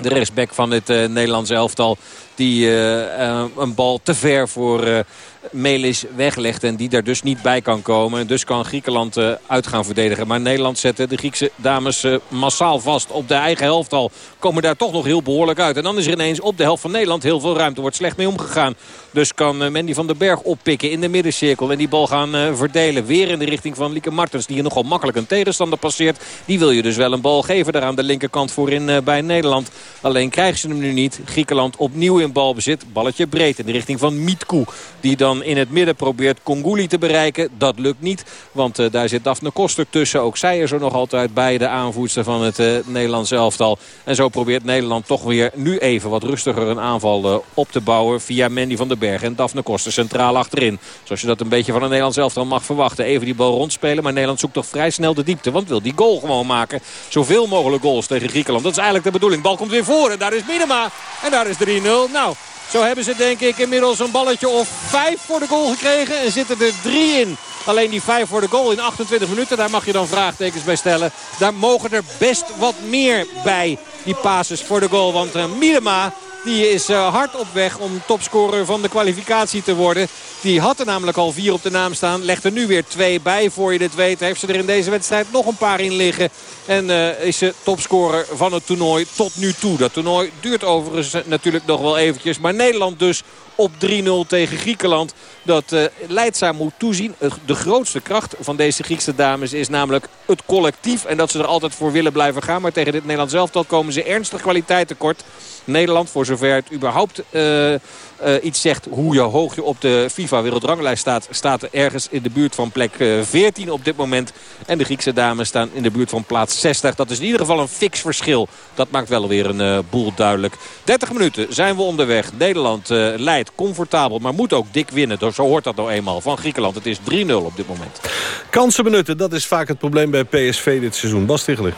De rechtsback van het uh, Nederlandse elftal. Die uh, uh, een bal te ver voor Melis weglegt. En die daar dus niet bij kan komen. En dus kan Griekenland uit gaan verdedigen. Maar Nederland zetten de Griekse dames massaal vast op de eigen helft al. Komen daar toch nog heel behoorlijk uit. En dan is er ineens op de helft van Nederland heel veel ruimte. Wordt slecht mee omgegaan. Dus kan Mandy van den Berg oppikken in de middencirkel. En die bal gaan verdelen. Weer in de richting van Lieke Martens. Die hier nogal makkelijk een tegenstander passeert. Die wil je dus wel een bal geven daar aan de linkerkant voorin bij Nederland. Alleen krijgen ze hem nu niet. Griekenland opnieuw in balbezit. Balletje breed in de richting van Mietkoe. Die dan in het midden probeert Konguli te bereiken. Dat lukt niet, want uh, daar zit Daphne Koster tussen. Ook zij is er nog altijd bij, de aanvoerster van het uh, Nederlandse elftal. En zo probeert Nederland toch weer nu even wat rustiger een aanval uh, op te bouwen... via Mandy van den Berg en Daphne Koster centraal achterin. Zoals je dat een beetje van een Nederlands elftal mag verwachten. Even die bal rondspelen, maar Nederland zoekt toch vrij snel de diepte. Want wil die goal gewoon maken. Zoveel mogelijk goals tegen Griekenland. Dat is eigenlijk de bedoeling. Bal komt weer voor en daar is Minema. En daar is 3-0. Nou, zo hebben ze denk ik inmiddels een balletje of vijf voor de goal gekregen. En zitten er drie in. Alleen die vijf voor de goal in 28 minuten, daar mag je dan vraagtekens bij stellen. Daar mogen er best wat meer bij, die passes voor de goal. Want uh, Miedema Die is hard op weg om topscorer van de kwalificatie te worden. Die had er namelijk al vier op de naam staan. Legt er nu weer twee bij. Voor je dit weet heeft ze er in deze wedstrijd nog een paar in liggen. En is ze topscorer van het toernooi tot nu toe. Dat toernooi duurt overigens natuurlijk nog wel eventjes. Maar Nederland dus op 3-0 tegen Griekenland. Dat uh, leidzaam moet toezien. De grootste kracht van deze Griekse dames is namelijk het collectief. En dat ze er altijd voor willen blijven gaan. Maar tegen dit Nederlands elftal komen ze ernstig kwaliteit tekort. Nederland, voor zover het überhaupt uh, uh, iets zegt hoe je hoog je op de FIFA-wereldranglijst staat... staat er ergens in de buurt van plek 14 op dit moment. En de Griekse dames staan in de buurt van plaats 60. Dat is in ieder geval een fix verschil. Dat maakt wel weer een boel duidelijk. 30 minuten zijn we onderweg. Nederland leidt comfortabel, maar moet ook dik winnen. Zo hoort dat nou eenmaal van Griekenland. Het is 3-0 op dit moment. Kansen benutten, dat is vaak het probleem bij PSV dit seizoen. Bas Tichler.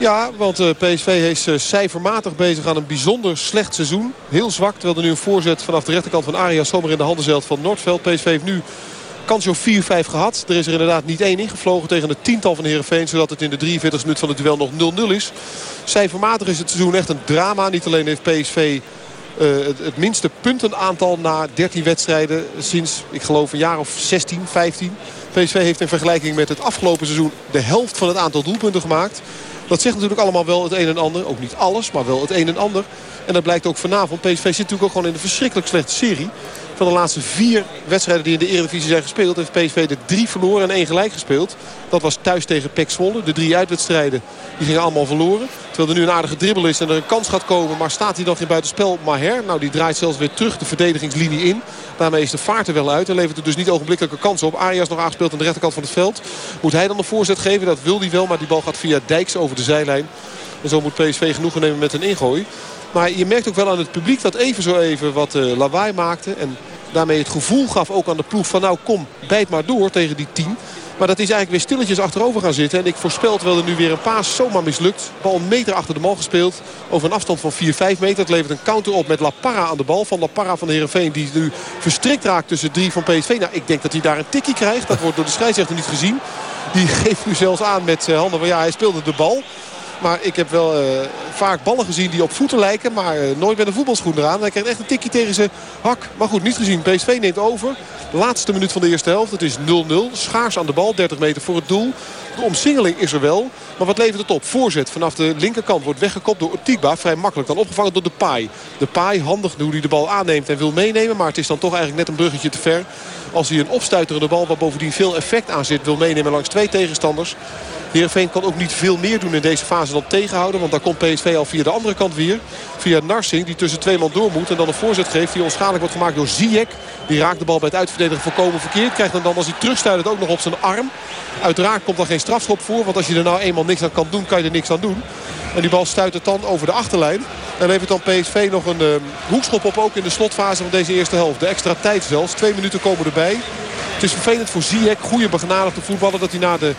Ja, want uh, PSV is uh, cijfermatig bezig aan een bijzonder slecht seizoen. Heel zwak, terwijl er nu een voorzet vanaf de rechterkant van Arias zomaar in de handen zelt van Noordveld. PSV heeft nu kans op 4-5 gehad. Er is er inderdaad niet één ingevlogen tegen het tiental van Heerenveen. Zodat het in de 43 minuut van het duel nog 0-0 is. Cijfermatig is het seizoen echt een drama. Niet alleen heeft PSV uh, het, het, minste puntenaantal na 13 wedstrijden sinds, ik geloof, een jaar of 16, 15. PSV heeft in vergelijking met het afgelopen seizoen de helft van het aantal doelpunten gemaakt. Dat zegt natuurlijk allemaal wel het een en ander. Ook niet alles, maar wel het een en ander. En dat blijkt ook vanavond. PSV zit natuurlijk ook gewoon in een verschrikkelijk slechte serie. Van de laatste vier wedstrijden die in de Eredivisie zijn gespeeld... heeft PSV de drie verloren en één gelijk gespeeld. Dat was thuis tegen PEC Zwolle. De drie uitwedstrijden die gingen allemaal verloren. Terwijl er nu een aardige dribbel is en er een kans gaat komen. Maar staat hij nog in buitenspel? Maher, nou die draait zelfs weer terug de verdedigingslinie in. Daarmee is de vaart er wel uit. En levert er dus niet ogenblikkelijke kansen op. Arias nog aangespeeld aan de rechterkant van het veld. Moet hij dan een voorzet geven? Dat wil hij wel. Maar die bal gaat via Dijks over de zijlijn. En zo moet PSV genoegen nemen met een ingooi. Maar je merkt ook wel aan het publiek dat even zo even wat uh, lawaai maakte. En daarmee het gevoel gaf ook aan de ploeg van nou kom, bijt maar door tegen die 10. Maar dat is eigenlijk weer stilletjes achterover gaan zitten. En ik voorspel terwijl er nu weer een paas zomaar mislukt. Bal een meter achter de bal gespeeld. Over een afstand van 4-5 meter. Het levert een counter op met La Parra aan de bal. Van La Parra van de Heerenveen die nu verstrikt raakt tussen drie van PSV. Nou, ik denk dat hij daar een tikkie krijgt. Dat wordt door de scheidsrechter niet gezien. Die geeft nu zelfs aan met zijn handen van ja, hij speelde de bal. Maar ik heb wel uh, vaak ballen gezien die op voeten lijken. Maar uh, nooit met een voetbalschoen eraan. Hij krijgt echt een tikje tegen zijn hak. Maar goed, niet gezien. PSV neemt over. Laatste minuut van de eerste helft. Het is 0-0. Schaars aan de bal. 30 meter voor het doel. De omsingeling is er wel. Maar wat levert het op? Voorzet vanaf de linkerkant wordt weggekopt door Otigba. Vrij makkelijk. Dan opgevangen door de Pai. De Pai handig hoe hij de bal aanneemt en wil meenemen. Maar het is dan toch eigenlijk net een bruggetje te ver. Als hij een opstuiterende bal waar bovendien veel effect aan zit wil meenemen langs twee tegenstanders. Heerenveen kan ook niet veel meer doen in deze fase dan tegenhouden. Want daar komt PSV al via de andere kant weer. Via Narsing die tussen twee man door moet. En dan een voorzet geeft die onschadelijk wordt gemaakt door Ziyech. Die raakt de bal bij het uitverdedigen volkomen verkeerd. Krijgt hem dan als hij terugstuit ook nog op zijn arm. Uiteraard komt er geen strafschop voor. Want als je er nou eenmaal niks aan kan doen, kan je er niks aan doen. En die bal stuit dan over de achterlijn. En levert dan PSV nog een uh, hoekschop op ook in de slotfase van deze eerste helft. De extra tijd zelfs. Twee minuten komen erbij. Het is vervelend voor Ziyech. Goede begenadigde voetballer dat hij na de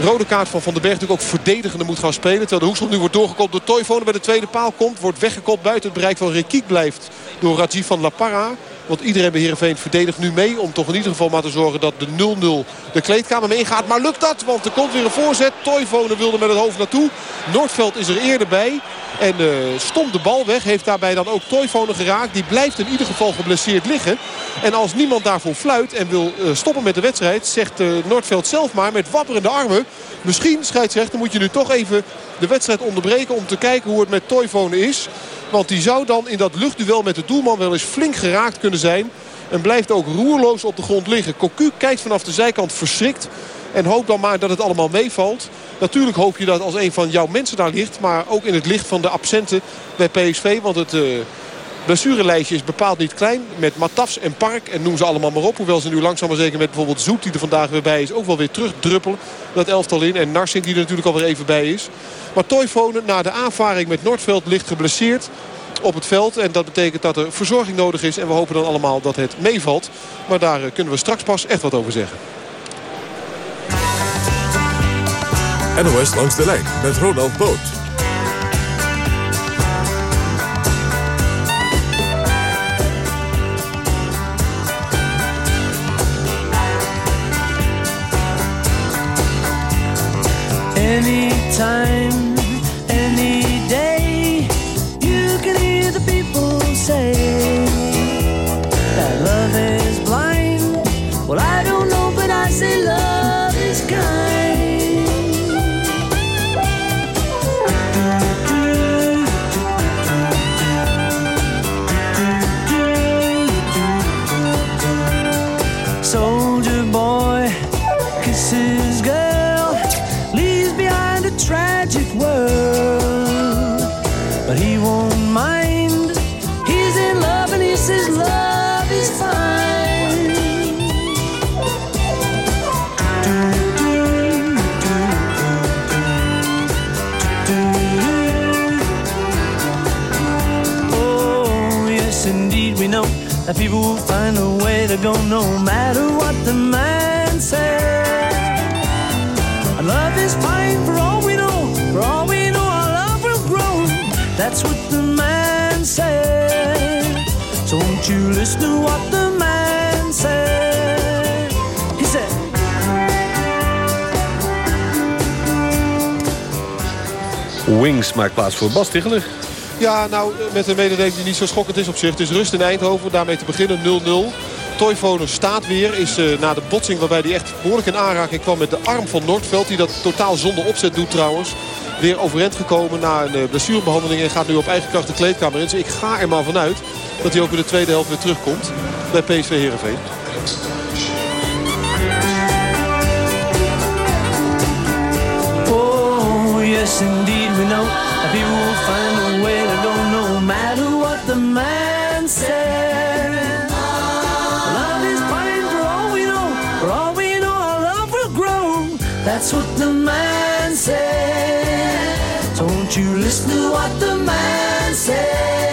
rode kaart van Van den Berg natuurlijk ook verdedigende moet gaan spelen. Terwijl de hoekschop nu wordt doorgekopt door Toivonen bij de tweede paal komt. Wordt weggekopt buiten het bereik van Rekiek blijft door Rajiv van La Parra. Want iedereen bij Heerenveen verdedigt nu mee. Om toch in ieder geval maar te zorgen dat de 0-0 de kleedkamer mee ingaat. Maar lukt dat? Want er komt weer een voorzet. Toivonen wilde met het hoofd naartoe. Noordveld is er eerder bij. En uh, stond de bal weg. Heeft daarbij dan ook Toivonen geraakt. Die blijft in ieder geval geblesseerd liggen. En als niemand daarvoor fluit en wil uh, stoppen met de wedstrijd... zegt uh, Noordveld zelf maar met wapperende armen... misschien, scheidsrechter, moet je nu toch even de wedstrijd onderbreken... om te kijken hoe het met Toivonen is. Want die zou dan in dat luchtduel met de doelman wel eens flink geraakt kunnen zijn. En blijft ook roerloos op de grond liggen. Cocu kijkt vanaf de zijkant verschrikt. En hoopt dan maar dat het allemaal meevalt. Natuurlijk hoop je dat als een van jouw mensen daar ligt. Maar ook in het licht van de absenten bij PSV. Want het uh, blessurelijstje is bepaald niet klein. Met Matafs en Park en noem ze allemaal maar op. Hoewel ze nu langzaam maar zeker met bijvoorbeeld Zoet die er vandaag weer bij is. Ook wel weer terugdruppelen dat elftal in. En Narsing die er natuurlijk alweer even bij is. Maar Toivonen na de aanvaring met Noordveld ligt geblesseerd op het veld. En dat betekent dat er verzorging nodig is. En we hopen dan allemaal dat het meevalt. Maar daar kunnen we straks pas echt wat over zeggen. NOS langs de lijn met Ronald Boot. Wings maakt plaats voor Bas Ticheler. Ja, nou, met een mededeling die niet zo schokkend is op zich. Het is rust in Eindhoven, daarmee te beginnen 0-0. Toivonen staat weer, is uh, na de botsing waarbij hij echt behoorlijk in aanraking kwam met de arm van Noordveld. Die dat totaal zonder opzet doet trouwens. Weer overeind gekomen na een uh, blessurebehandeling en gaat nu op eigen kracht de kleedkamer in. Dus ik ga er maar vanuit dat hij ook in de tweede helft weer terugkomt bij PSV Heerenveen. Yes, indeed, we know that people will find a way to go no matter what the man says. Love is fine for all we know, for all we know, our love will grow. That's what the man said. Don't you listen to what the man said.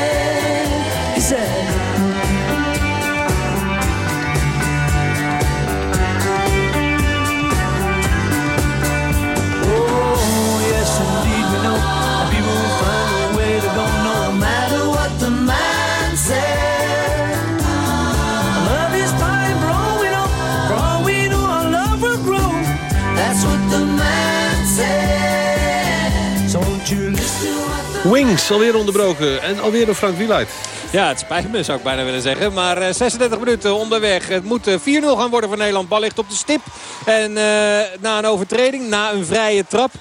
Wings alweer onderbroken en alweer door Frank Wieluid. Ja, het spijt me, zou ik bijna willen zeggen. Maar uh, 36 minuten onderweg. Het moet uh, 4-0 gaan worden voor Nederland. Bal ligt op de stip. En uh, na een overtreding, na een vrije trap...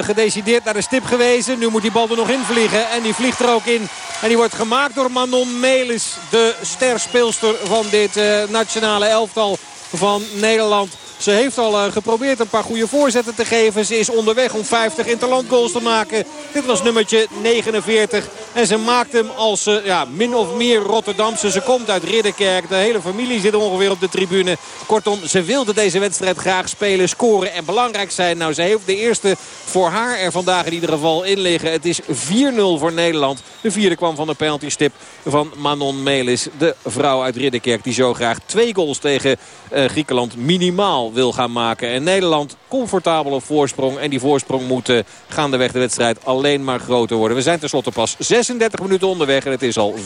gedecideerd naar de stip gewezen. Nu moet die bal er nog in vliegen. En die vliegt er ook in. En die wordt gemaakt door Manon Melis. De sterspeelster van dit nationale elftal van Nederland. Ze heeft al uh, geprobeerd een paar goede voorzetten te geven. Ze is onderweg om 50 interlandgoals te maken. Dit was nummertje 49. En ze maakt hem als uh, ja, min of meer Rotterdamse. Ze komt uit Ridderkerk. De hele familie zit ongeveer op de tribune. Kortom, ze wilde deze wedstrijd graag spelen, scoren en belangrijk zijn. Nou, ze heeft de eerste voor haar er vandaag in ieder geval in liggen. Het is 4-0 voor Nederland. De vierde kwam van de penaltystip van Manon Melis. De vrouw uit Ridderkerk die zo graag twee goals tegen uh, Griekenland minimaal wil gaan maken. En Nederland comfortabel voorsprong. En die voorsprong moet uh, gaandeweg de wedstrijd alleen maar groter worden. We zijn tenslotte pas 36 minuten onderweg. En het is al 4-0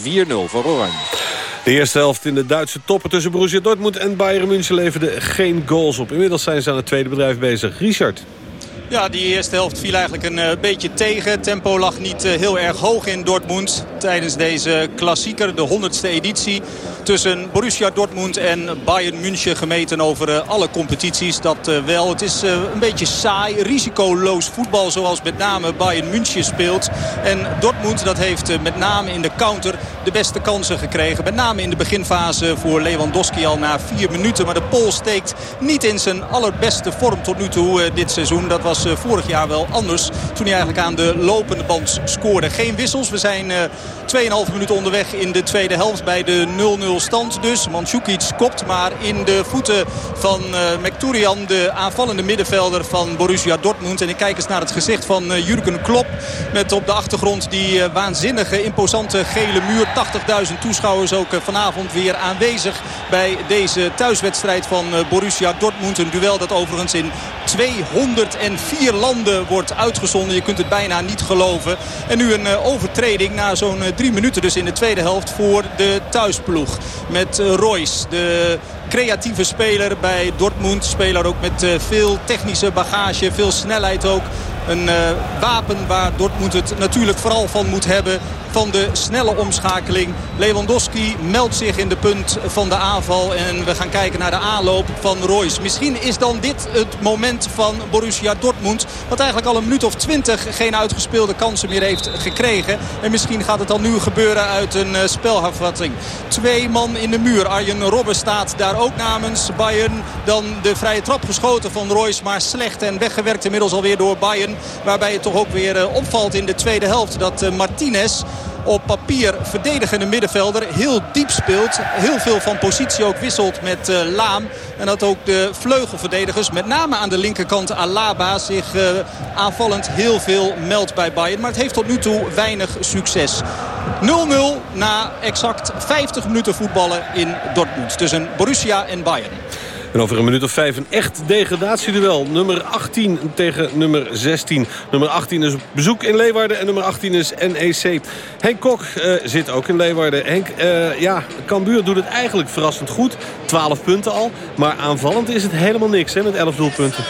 voor Oranje. De eerste helft in de Duitse toppen tussen Borussia Dortmund en Bayern München leverde geen goals op. Inmiddels zijn ze aan het tweede bedrijf bezig. Richard. Ja, die eerste helft viel eigenlijk een uh, beetje tegen. Tempo lag niet uh, heel erg hoog in Dortmund tijdens deze klassieker, de 100ste editie. Tussen Borussia Dortmund en Bayern München gemeten over uh, alle competities. Dat wel. Het is een beetje saai, risicoloos voetbal zoals met name Bayern München speelt. En Dortmund dat heeft met name in de counter de beste kansen gekregen. Met name in de beginfase voor Lewandowski al na vier minuten. Maar de Pool steekt niet in zijn allerbeste vorm tot nu toe dit seizoen. Dat was vorig jaar wel anders. Toen hij eigenlijk aan de lopende band scoorde. Geen wissels. We zijn uh, 2,5 minuten onderweg in de tweede helft bij de 0-0 stand. Dus Mandzukic kopt maar in de voeten van uh, Mkhitaryan. De aanvallende middenvelder van Borussia Dortmund. En ik kijk eens naar het gezicht van Jurgen Klopp. Met op de achtergrond die waanzinnige, imposante gele muur. 80.000 toeschouwers ook vanavond weer aanwezig bij deze thuiswedstrijd van Borussia Dortmund. Een duel dat overigens in 204 landen wordt uitgezonden. Je kunt het bijna niet geloven. En nu een uh, overtreding na zo'n uh, drie minuten dus in de tweede helft voor de thuisploeg. Met uh, Royce, de creatieve speler bij Dortmund. Speler ook met veel technische bagage, veel snelheid ook. Een wapen waar Dortmund het natuurlijk vooral van moet hebben. Van de snelle omschakeling. Lewandowski meldt zich in de punt van de aanval. En we gaan kijken naar de aanloop van Royce. Misschien is dan dit het moment van Borussia Dortmund. Dat eigenlijk al een minuut of twintig geen uitgespeelde kansen meer heeft gekregen. En misschien gaat het dan nu gebeuren uit een uh, spelhervatting. Twee man in de muur. Arjen Robben staat daar ook namens Bayern. Dan de vrije trap geschoten van Royce. Maar slecht en weggewerkt inmiddels alweer door Bayern. Waarbij het toch ook weer opvalt in de tweede helft dat Martinez op papier verdedigende middenvelder heel diep speelt. Heel veel van positie ook wisselt met uh, Laam. En dat ook de vleugelverdedigers, met name aan de linkerkant Alaba... zich uh, aanvallend heel veel meldt bij Bayern. Maar het heeft tot nu toe weinig succes. 0-0 na exact 50 minuten voetballen in Dortmund. Tussen Borussia en Bayern. En over een minuut of vijf een echt degradatieduel. Nummer 18 tegen nummer 16. Nummer 18 is op bezoek in Leeuwarden en nummer 18 is NEC. Henk Kok uh, zit ook in Leeuwarden. Henk, uh, ja, Cambuur doet het eigenlijk verrassend goed. 12 punten al. Maar aanvallend is het helemaal niks hè, met 11 doelpunten.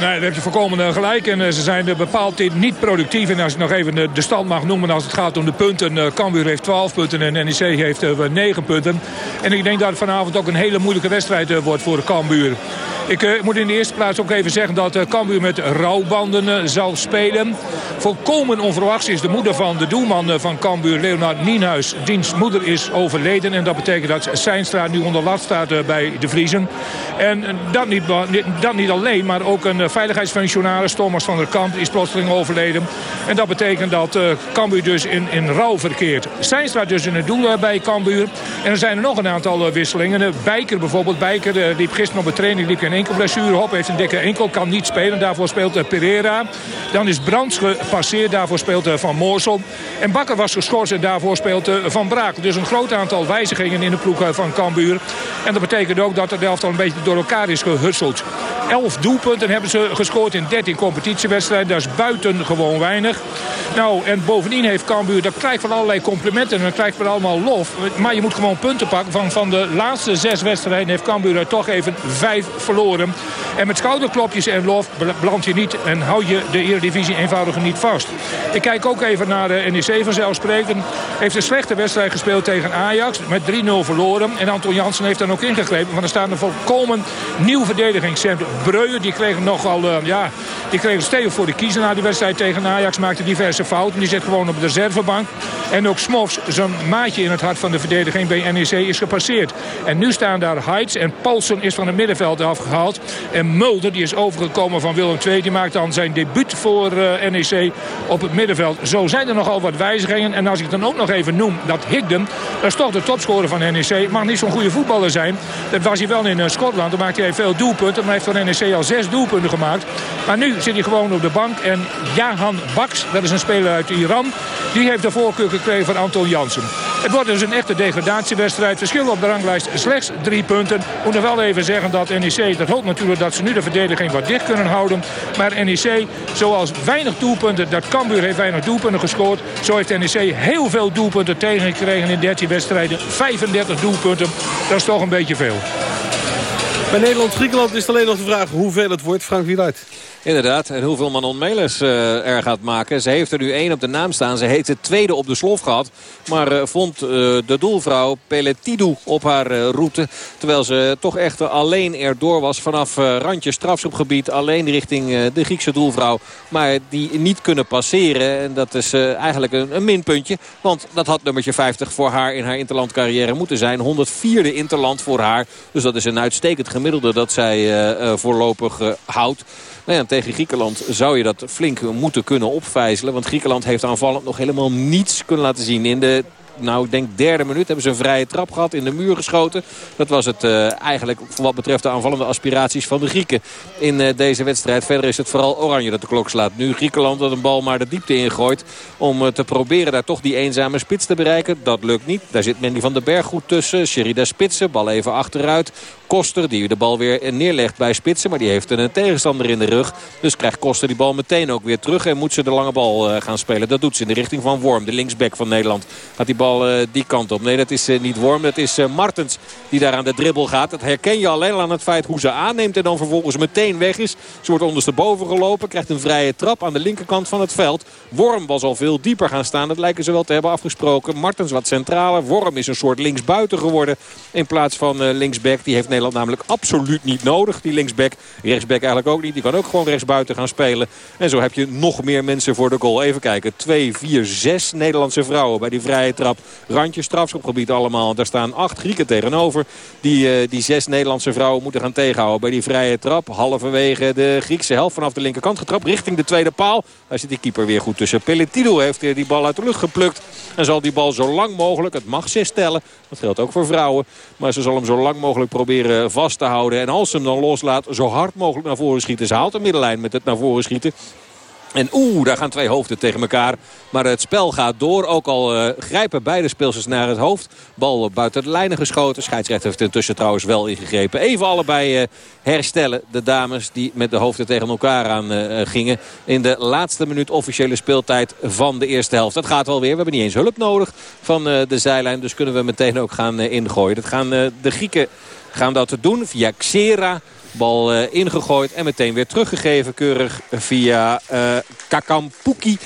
Nee, daar heb je voorkomen gelijk. En ze zijn bepaald niet productief. En als ik nog even de stand mag noemen als het gaat om de punten. Cambuur heeft 12 punten en NEC heeft 9 punten. En ik denk dat het vanavond ook een hele moeilijke wedstrijd wordt voor Cambuur. Ik moet in de eerste plaats ook even zeggen dat Cambuur met rouwbanden zal spelen. Volkomen onverwachts is de moeder van de doelman van Cambuur, Leonard Nienhuis. Diens moeder is overleden en dat betekent dat Seinstraat nu onder lat staat bij de Vriezen. En dat niet, dat niet alleen, maar ook een veiligheidsfunctionaris, Thomas van der Kamp, is plotseling overleden. En dat betekent dat Cambuur dus in, in rouw verkeert. Seinstraat dus in het doel bij Cambuur. En er zijn er nog een aantal wisselingen. Bijker bijvoorbeeld, Bijker liep gisteren op de training liep enkel blessure. Hop heeft een dikke enkel, kan niet spelen. Daarvoor speelt Pereira. Dan is Brands gepasseerd, daarvoor speelt Van Moorsel. En Bakker was geschorst en daarvoor speelt Van Braak. Dus een groot aantal wijzigingen in de ploeg van Cambuur. En dat betekent ook dat de elftal een beetje door elkaar is gehusseld. 11 doelpunten hebben ze gescoord in 13 competitiewedstrijden. Dat is buitengewoon weinig. Nou, en bovendien heeft Cambuur, dat krijgt van allerlei complimenten en krijgt van allemaal lof. Maar je moet gewoon punten pakken. Van, van de laatste zes wedstrijden heeft Cambuur er toch even vijf verloren. En met schouderklopjes en lof beland je niet en hou je de Eredivisie eenvoudig niet vast. Ik kijk ook even naar de NEC vanzelfsprekend. Heeft een slechte wedstrijd gespeeld tegen Ajax. Met 3-0 verloren. En Anton Jansen heeft dan ook ingegrepen. Want er staat een volkomen nieuw verdedigingscentrum. Breuer, die kreeg nogal, uh, ja, die kreeg stevig voor de kiezer na die wedstrijd tegen Ajax. Maakte diverse fouten. Die zit gewoon op de reservebank. En ook Smofs, zijn maatje in het hart van de verdediging bij NEC, is gepasseerd. En nu staan daar Heitz en Paulsen is van het middenveld afgehaald. En Mulder, die is overgekomen van Willem II, die maakt dan zijn debuut voor uh, NEC op het middenveld. Zo zijn er nogal wat wijzigingen. En als ik dan ook nog even noem dat Higden, dat is toch de topscorer van NEC, mag niet zo'n goede voetballer zijn. Dat was hij wel in uh, Schotland. Dan maakte hij veel doelpunten. Maar hij heeft voor NEC al zes doelpunten gemaakt. Maar nu zit hij gewoon op de bank. En Jahan Baks, dat is een speler uit Iran, die heeft de voorkeur gekregen van Anton Jansen. Het wordt dus een echte degradatiewedstrijd. Verschil op de ranglijst slechts drie punten. Moet nog wel even zeggen dat NEC, dat hoopt natuurlijk dat ze nu de verdediging wat dicht kunnen houden. Maar NEC, zoals weinig doelpunten, dat Cambuur heeft weinig doelpunten gescoord. Zo heeft NEC heel veel doelpunten tegengekregen in 13 wedstrijden. 35 doelpunten, dat is toch een beetje veel. Bij Nederland-Griekenland is het alleen nog de vraag hoeveel het wordt. Frank Wieluid. Inderdaad, en hoeveel Manon Melis uh, er gaat maken. Ze heeft er nu één op de naam staan. Ze heeft de tweede op de slof gehad. Maar uh, vond uh, de doelvrouw Peletidou op haar route. Terwijl ze toch echt alleen erdoor was vanaf randje strafschopgebied. Alleen richting de Griekse doelvrouw. Maar die niet kunnen passeren. En dat is eigenlijk een, een, minpuntje. Want dat had nummertje 50 voor haar in haar interlandcarrière moeten zijn. 104e interland voor haar. Dus dat is een uitstekend gemiddelde dat zij voorlopig houdt. Nou ja, tegen Griekenland zou je dat flink moeten kunnen opvijzelen. Want Griekenland heeft aanvallend nog helemaal niets kunnen laten zien. In de nou, ik denk derde minuut hebben ze een vrije trap gehad. In de muur geschoten. Dat was het eigenlijk voor wat betreft de aanvallende aspiraties van de Grieken in deze wedstrijd. Verder is het vooral Oranje dat de klok slaat. Nu Griekenland dat een bal maar de diepte ingooit. Om te proberen daar toch die eenzame spits te bereiken. Dat lukt niet. Daar zit Mandy van den Berg goed tussen. Sherida Spitsen, bal even achteruit. Koster die de bal weer neerlegt bij Spitsen. Maar die heeft een tegenstander in de rug. Dus krijgt Koster die bal meteen ook weer terug. En moet ze de lange bal gaan spelen. Dat doet ze in de richting van Worm. De linksback van Nederland. Gaat die bal uh, die kant op. Nee, dat is uh, niet Worm. Dat is Martens die daar aan de dribbel gaat. Dat herken je alleen al aan het feit hoe ze aanneemt. En dan vervolgens meteen weg is. Ze wordt ondersteboven gelopen. Krijgt een vrije trap aan de linkerkant van het veld. Worm was al veel dieper gaan staan. Dat lijken ze wel te hebben afgesproken. Martens wat centraler. Worm is een soort linksbuiten geworden. In plaats van linksback. Die heeft Nederland namelijk absoluut niet nodig. Die linksback. Rechtsback eigenlijk ook niet. Die kan ook gewoon rechtsbuiten gaan spelen. En zo heb je nog meer mensen voor de goal. Even kijken. 2, 4, 6 Nederlandse vrouwen bij die vrije trap. Randje strafschopgebied allemaal. Daar staan acht Grieken tegenover. Die, uh, die zes Nederlandse vrouwen moeten gaan tegenhouden bij die vrije trap. Halverwege de Griekse helft vanaf de linkerkant getrapt. Richting de tweede paal. Daar zit die keeper weer goed tussen. Pelletidou heeft die bal uit de lucht geplukt. En zal die bal zo lang mogelijk, het mag zes tellen. Dat geldt ook voor vrouwen. Maar ze zal hem zo lang mogelijk proberen vast te houden. En als ze hem dan loslaat, zo hard mogelijk naar voren schieten. Ze haalt de middenlijn met het naar voren schieten. En oeh, daar gaan twee hoofden tegen elkaar. Maar het spel gaat door. Ook al uh, grijpen beide speelsters naar het hoofd. Bal buiten de lijnen geschoten. Scheidsrechter heeft intussen trouwens wel ingegrepen. Even allebei uh, herstellen. De dames die met de hoofden tegen elkaar aan gingen. In de laatste minuut officiële speeltijd van de eerste helft. Dat gaat wel weer. We hebben niet eens hulp nodig van de zijlijn. Dus kunnen we meteen ook gaan ingooien. Dat gaan de Grieken gaan dat doen via Xera. Bal uh, ingegooid en meteen weer teruggegeven. Keurig via uh, Kakampuki.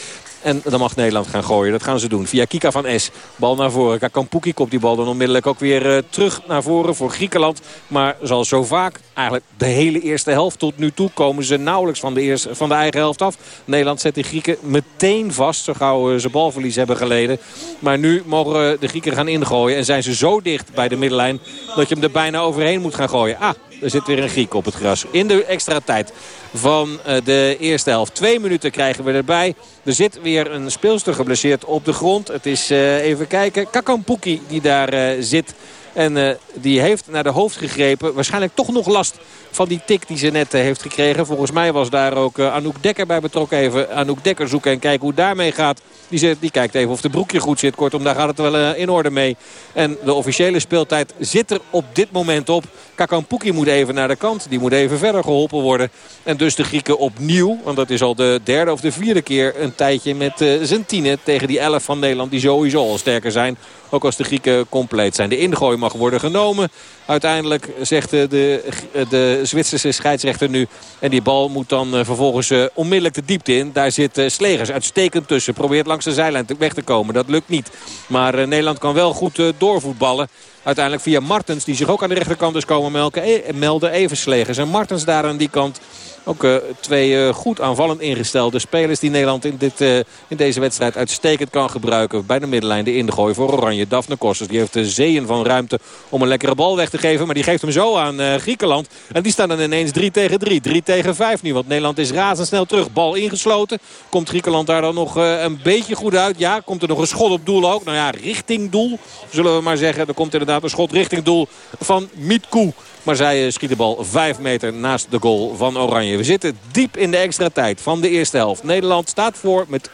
En dan mag Nederland gaan gooien. Dat gaan ze doen. Via Kika van S. Bal naar voren. Kakampuki komt die bal dan onmiddellijk ook weer uh, terug naar voren voor Griekenland. Maar zoals zo vaak, eigenlijk de hele eerste helft tot nu toe... komen ze nauwelijks van de, eerste, van de eigen helft af. Nederland zet de Grieken meteen vast. Zo gauw ze balverlies hebben geleden. Maar nu mogen de Grieken gaan ingooien. En zijn ze zo dicht bij de middenlijn... dat je hem er bijna overheen moet gaan gooien. Ah, er zit weer een Griek op het gras. In de extra tijd van eh, de eerste helft. Twee minuten krijgen we erbij. Er zit weer een speelster geblesseerd op de grond. Het is uh, even kijken. Kakampuki die daar uh, zit. En uh, die heeft naar de hoofd gegrepen. Waarschijnlijk toch nog last van die tik die ze net uh, heeft gekregen. Volgens mij was daar ook uh, Anouk Dekker bij betrokken. Even Anouk Dekker zoeken en kijken hoe daarmee gaat. Die, zit, die kijkt even of de broekje goed zit. Kortom, daar gaat het wel in orde mee. En de officiële speeltijd zit er op dit moment op. Kakampuki moet even naar de kant. Die moet even verder geholpen worden. En dus de Grieken opnieuw. Want dat is al de derde of de vierde keer een tijdje met zijn tienen. Tegen die elf van Nederland die sowieso al sterker zijn. Ook als de Grieken compleet zijn. De ingooi mag worden genomen. Uiteindelijk zegt de, de, Zwitserse scheidsrechter nu. En die bal moet dan uh, vervolgens uh, onmiddellijk de diepte in. Daar zit uh, Slegers uitstekend tussen. Probeert langs de zijlijn weg te komen. Dat lukt niet. Maar Nederland kan wel goed doorvoetballen. Uiteindelijk via Martens, die zich ook aan de rechterkant is komen melken, e melden. Even Slegers en Martens daar aan die kant. Ook uh, twee uh, goed aanvallend ingestelde spelers die Nederland in, dit, uh, in deze wedstrijd uitstekend kan gebruiken. Bij de middenlijn de ingooi voor Oranje. Daphne Kosters die heeft de zeeën van ruimte om een lekkere bal weg te geven. Maar die geeft hem zo aan Griekenland. En die staan dan ineens 3 tegen 3. 3 tegen 5 nu. Want Nederland is razendsnel terug. Bal ingesloten. Komt Griekenland daar dan nog een beetje goed uit. Ja, komt er nog een schot op doel ook. Nou ja, richting doel. Zullen we maar zeggen. Er komt inderdaad een schot richting doel van Mitku. Maar zij schiet de bal 5 meter naast de goal van Oranje. We zitten diep in de extra tijd van de eerste helft. Nederland staat voor met 4-0.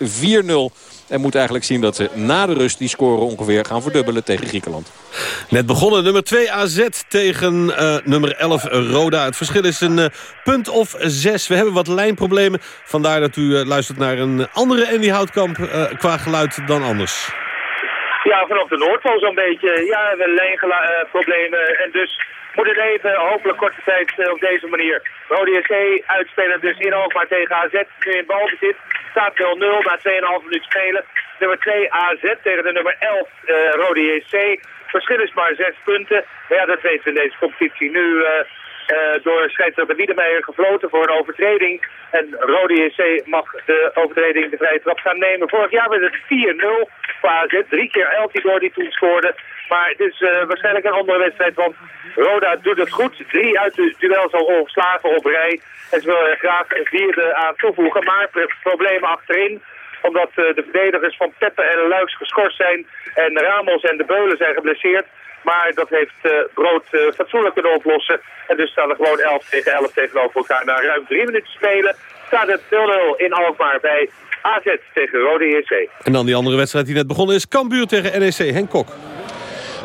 En moet eigenlijk zien dat ze na de rust die score ongeveer gaan verdubbelen tegen Griekenland. Net begonnen nummer 2 AZ tegen uh, nummer 11 Roda. Het verschil is een uh, punt of 6. We hebben wat lijnproblemen. Vandaar dat u uh, luistert naar een andere Andy Houtkamp qua geluid dan anders. Ja, vanaf de Noordpool zo'n beetje. Ja, we hebben lijnproblemen. En dus moet het even, hopelijk korte tijd uh, op deze manier. Rode SC uitspelen dus in Alkmaar tegen AZ. In balbezit. Staat 0-0 na 2,5 minuut spelen. Nummer 2 AZ tegen de nummer 11 uh, Rode JC. Verschil is maar 6 punten. Maar ja, dat weten we in deze competitie nu... Uh, uh, door scheidsrechter Wiedemeijer gefloten voor een overtreding. En Rode JC mag de overtreding de vrije trap gaan nemen. Vorig jaar werd het 4-0 voor AZ. Drie keer Eltidoor die toen scoorde. Maar het is uh, waarschijnlijk een andere wedstrijd, want Roda doet het goed. Drie uit de duels al ongeslagen op rij. En ze willen er graag een vierde aan toevoegen. Maar problemen achterin omdat uh, de verdedigers van Peppe en Luiks geschorst zijn. En Ramos en de Beulen zijn geblesseerd. Maar dat heeft uh, Brood fatsoenlijk kunnen oplossen. En dus staan er gewoon 11 tegen 11 tegenover elkaar. Na ruim drie minuten spelen staat het 0-0 in Alkmaar bij AZ tegen Rode EC. En dan die andere wedstrijd die net begonnen is. Cambuur tegen NEC. Henk Kok.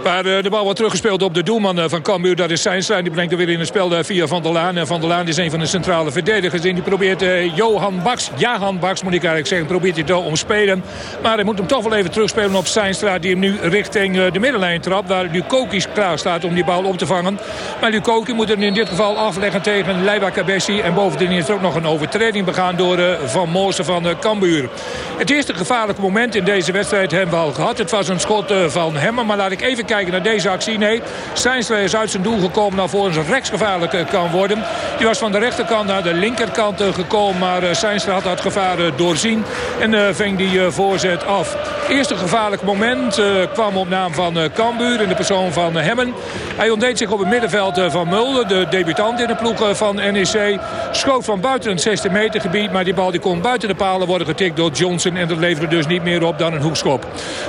Waar de bal wordt teruggespeeld op de doelman van Cambuur. Dat is Seinstra. Die brengt er weer in het spel via Van der Laan. En Van der Laan is een van de centrale verdedigers. En die probeert Johan Baks, Jahan Baks moet ik eigenlijk zeggen, probeert hij te omspelen. Maar hij moet hem toch wel even terugspelen op Seinstra. Die hem nu richting de middenlijn trapt. Waar Lukokis klaar staat om die bal op te vangen. Maar Lukoki moet hem in dit geval afleggen tegen Leiba Kabessi. En bovendien is er ook nog een overtreding begaan door Van Moosen van Cambuur. Het eerste gevaarlijke moment in deze wedstrijd hebben we al gehad. Het was een schot van Hemmer. Maar laat ik even kijken naar deze actie. Nee, Seinstra is uit zijn doel gekomen. Nou een rechtsgevaarlijk kan worden. Die was van de rechterkant naar de linkerkant gekomen. Maar Seinstra had dat gevaar doorzien. En ving die voorzet af. Eerste gevaarlijk moment kwam op naam van Cambuur. In de persoon van Hemmen. Hij ontdeed zich op het middenveld van Mulder. De debutant in de ploeg van NEC. Schoot van buiten het 16 meter gebied. Maar die bal die kon buiten de palen worden getikt door Johnson. En dat leverde dus niet meer op dan een hoekschop.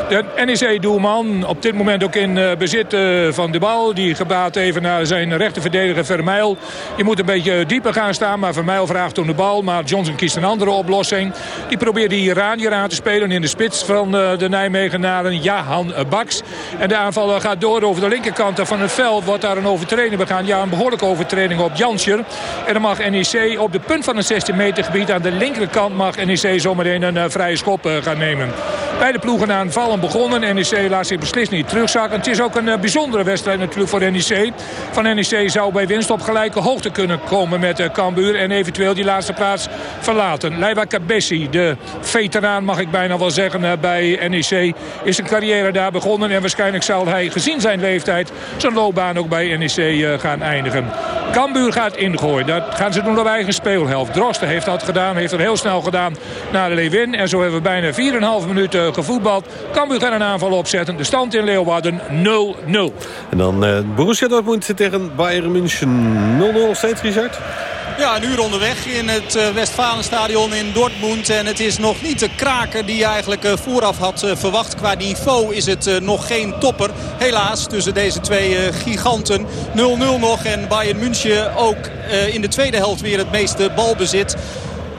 De NEC-doelman op dit moment ook in in uh, bezit uh, van de bal. Die gebaat even naar zijn rechterverdediger Vermeil. Je moet een beetje dieper gaan staan. Maar Vermeil vraagt om de bal. Maar Johnson kiest een andere oplossing. Die probeert die Iranier aan te spelen in de spits van uh, de Nijmegenaren. Jahan Baks. En de aanval gaat door over de linkerkant van het veld. Wordt daar een overtreding begaan. Ja, een behoorlijke overtreding op Janscher. En dan mag NEC op de punt van het 16 meter gebied aan de linkerkant mag NEC zometeen een vrije schop gaan nemen. Beide ploegen aanvallen begonnen. NEC laat zich beslist niet terugzakken. Het is ook een uh, bijzondere wedstrijd natuurlijk voor NEC. Van NEC zou bij winst op gelijke hoogte kunnen komen met uh, Cambuur. En eventueel die laatste plaats verlaten. Leiva Cabessi, de veteraan mag ik bijna wel zeggen uh, bij NEC. Is zijn carrière daar begonnen. En waarschijnlijk zal hij gezien zijn leeftijd zijn loopbaan ook bij NEC gaan eindigen. Cambuur gaat ingooien. Dat gaan ze doen op eigen speelhelft. Drosten heeft dat gedaan. Heeft het heel snel gedaan naar de Lewin. En zo hebben we bijna 4,5 minuten gevoetbald. Cambuur gaat een aanval opzetten. De stand in Leeuwarden 0-0. En dan uh, Borussia Dortmund tegen Bayern München 0-0 steeds, Richard? Ja, een uur onderweg in het uh, Westfalenstadion in Dortmund. En het is nog niet de kraker die je eigenlijk uh, vooraf had verwacht. Qua niveau is het nog geen topper. Helaas tussen deze twee giganten. 0-0 nog en Bayern München ook in de tweede helft weer het meeste balbezit.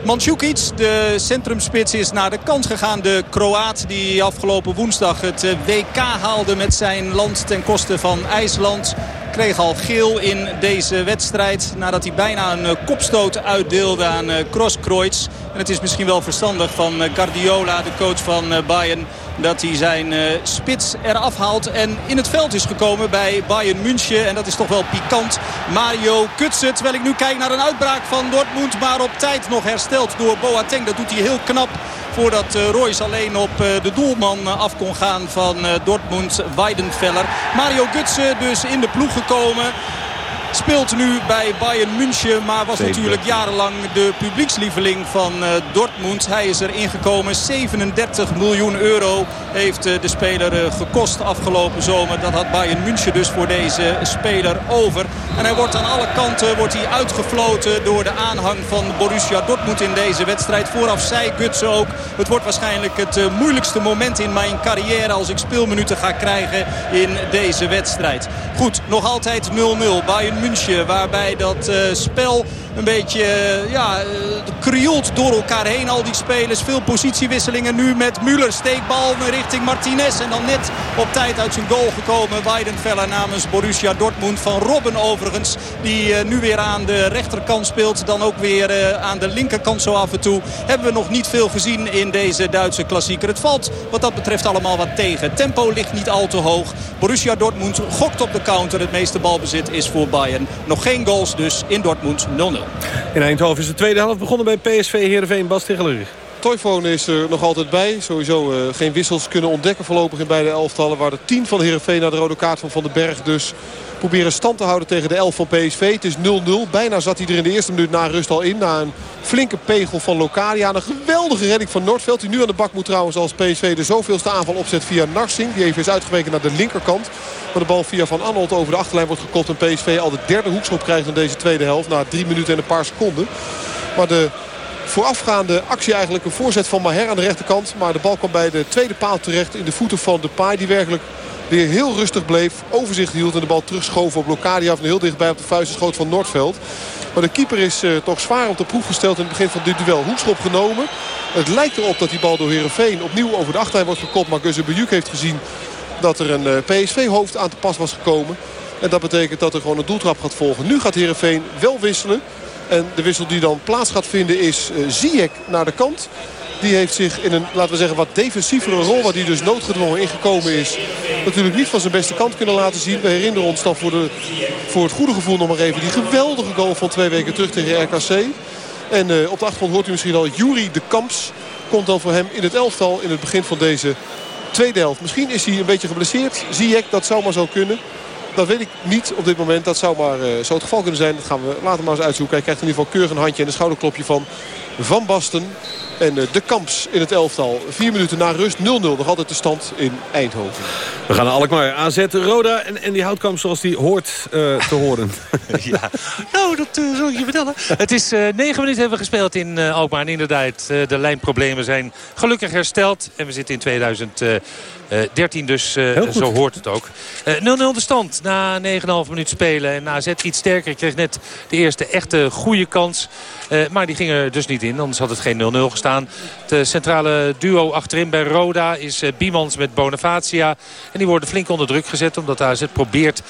Mandzukic, de centrumspits, is naar de kant gegaan. De Kroaat die afgelopen woensdag het WK haalde met zijn land ten koste van IJsland kreeg al geel in deze wedstrijd. Nadat hij bijna een kopstoot uitdeelde aan Crosskreutz. En het is misschien wel verstandig van Guardiola, de coach van Bayern... dat hij zijn spits eraf haalt en in het veld is gekomen bij Bayern München. En dat is toch wel pikant. Mario Kutsen, terwijl ik nu kijk naar een uitbraak van Dortmund... maar op tijd nog hersteld door Boateng. Dat doet hij heel knap voordat Royce alleen op de doelman af kon gaan van Dortmund, Weidenfeller. Mario Gutsen dus in de ploeg gekomen. Speelt nu bij Bayern München, maar was natuurlijk jarenlang de publiekslieveling van uh, Dortmund. Hij is er ingekomen. 37 miljoen euro heeft uh, de speler uh, gekost afgelopen zomer. Dat had Bayern München dus voor deze speler over. En hij wordt aan alle kanten wordt hij uitgefloten door de aanhang van Borussia Dortmund in deze wedstrijd. Vooraf zei Gutsen ook, het wordt waarschijnlijk het moeilijkste moment in mijn carrière als ik speelminuten ga krijgen in deze wedstrijd. Goed, nog altijd 0-0. Bayern München. Waarbij dat uh, spel een beetje uh, ja, uh, krioelt door elkaar heen. Al die spelers. Veel positiewisselingen nu met Müller. Steekbal richting Martinez. En dan net op tijd uit zijn goal gekomen. Weidenfeller namens Borussia Dortmund. Van Robben overigens. Die nu weer aan de rechterkant speelt. Dan ook weer aan de linkerkant zo af en toe. Hebben we nog niet veel gezien in deze Duitse klassieker. Het valt wat dat betreft allemaal wat tegen. Tempo ligt niet al te hoog. Borussia Dortmund gokt op de counter. Het meeste balbezit is voor Bayern. Nog geen goals dus in Dortmund 0-0. In Eindhoven is de tweede helft begonnen bij PSV Heerenveen. Bas Tegeler. Toyfone is er nog altijd bij. Sowieso uh, geen wissels kunnen ontdekken voorlopig in beide elftallen. Waar de 10 van Heerenveen naar de rode kaart van Van den Berg dus proberen stand te houden tegen de 11 van PSV. Het is 0-0. Bijna zat hij er in de eerste minuut na rust al in. Na een flinke pegel van Locadia. Een geweldige redding van Noordveld. Die nu aan de bak moet trouwens als PSV de zoveelste aanval opzet via Narsing. Die even is uitgeweken naar de linkerkant. Maar de bal via Van Anholt over de achterlijn wordt gekopt. En PSV al de derde hoekschop krijgt in deze tweede helft. Na drie minuten en een paar seconden. Maar de voorafgaande actie eigenlijk een voorzet van Maher aan de rechterkant. Maar de bal kwam bij de tweede paal terecht in de voeten van Depay. Die werkelijk weer heel rustig bleef. Overzicht hield en de bal terugschoven op Locadia. Van heel dichtbij op de vuist schoot van Noordveld. Maar de keeper is uh, toch zwaar op de proef gesteld in het begin van dit duel. Hoekschop genomen. Het lijkt erop dat die bal door Heerenveen opnieuw over de achterlijn wordt gekopt. Maar Guzebuyuk heeft gezien dat er een uh, PSV-hoofd aan te pas was gekomen. En dat betekent dat er gewoon een doeltrap gaat volgen. Nu gaat Heerenveen wel wisselen. En de wissel die dan plaats gaat vinden is uh, Ziyech naar de kant. Die heeft zich in een, laten we zeggen, wat defensievere rol... waar die dus noodgedwongen ingekomen is... natuurlijk niet van zijn beste kant kunnen laten zien. We herinneren ons dan voor, de, voor het goede gevoel nog maar even... die geweldige goal van twee weken terug tegen RKC. En uh, op de achtergrond hoort u misschien al Jury de Kamps. Komt dan voor hem in het elftal in het begin van deze tweede helft. Misschien is hij een beetje geblesseerd. Ziyech, dat zou maar zo kunnen. Dat weet ik niet op dit moment. Dat zou maar uh, zo het geval kunnen zijn. Dat gaan we later maar eens uitzoeken. Hij krijgt in ieder geval keurig een handje en een schouderklopje van Van Basten. En uh, de Kamps in het elftal. Vier minuten na rust. 0-0 nog altijd de stand in Eindhoven. We gaan naar Alkmaar. AZ, Roda en, en die houtkamp zoals die hoort uh, te horen. ja, nou dat uh, zal ik je vertellen. Het is negen minuten hebben we gespeeld in Alkmaar. En inderdaad, de lijnproblemen zijn gelukkig hersteld. En we zitten in 2000... 13 dus, uh, zo hoort het ook. 0-0 uh, de stand na 9,5 minuten spelen. En AZ iets sterker. kreeg net de eerste echte goede kans. Uh, maar die ging er dus niet in. Anders had het geen 0-0 gestaan. Het centrale duo achterin bij Roda is Biemans met Bonifacia. En die worden flink onder druk gezet. Omdat AZ probeert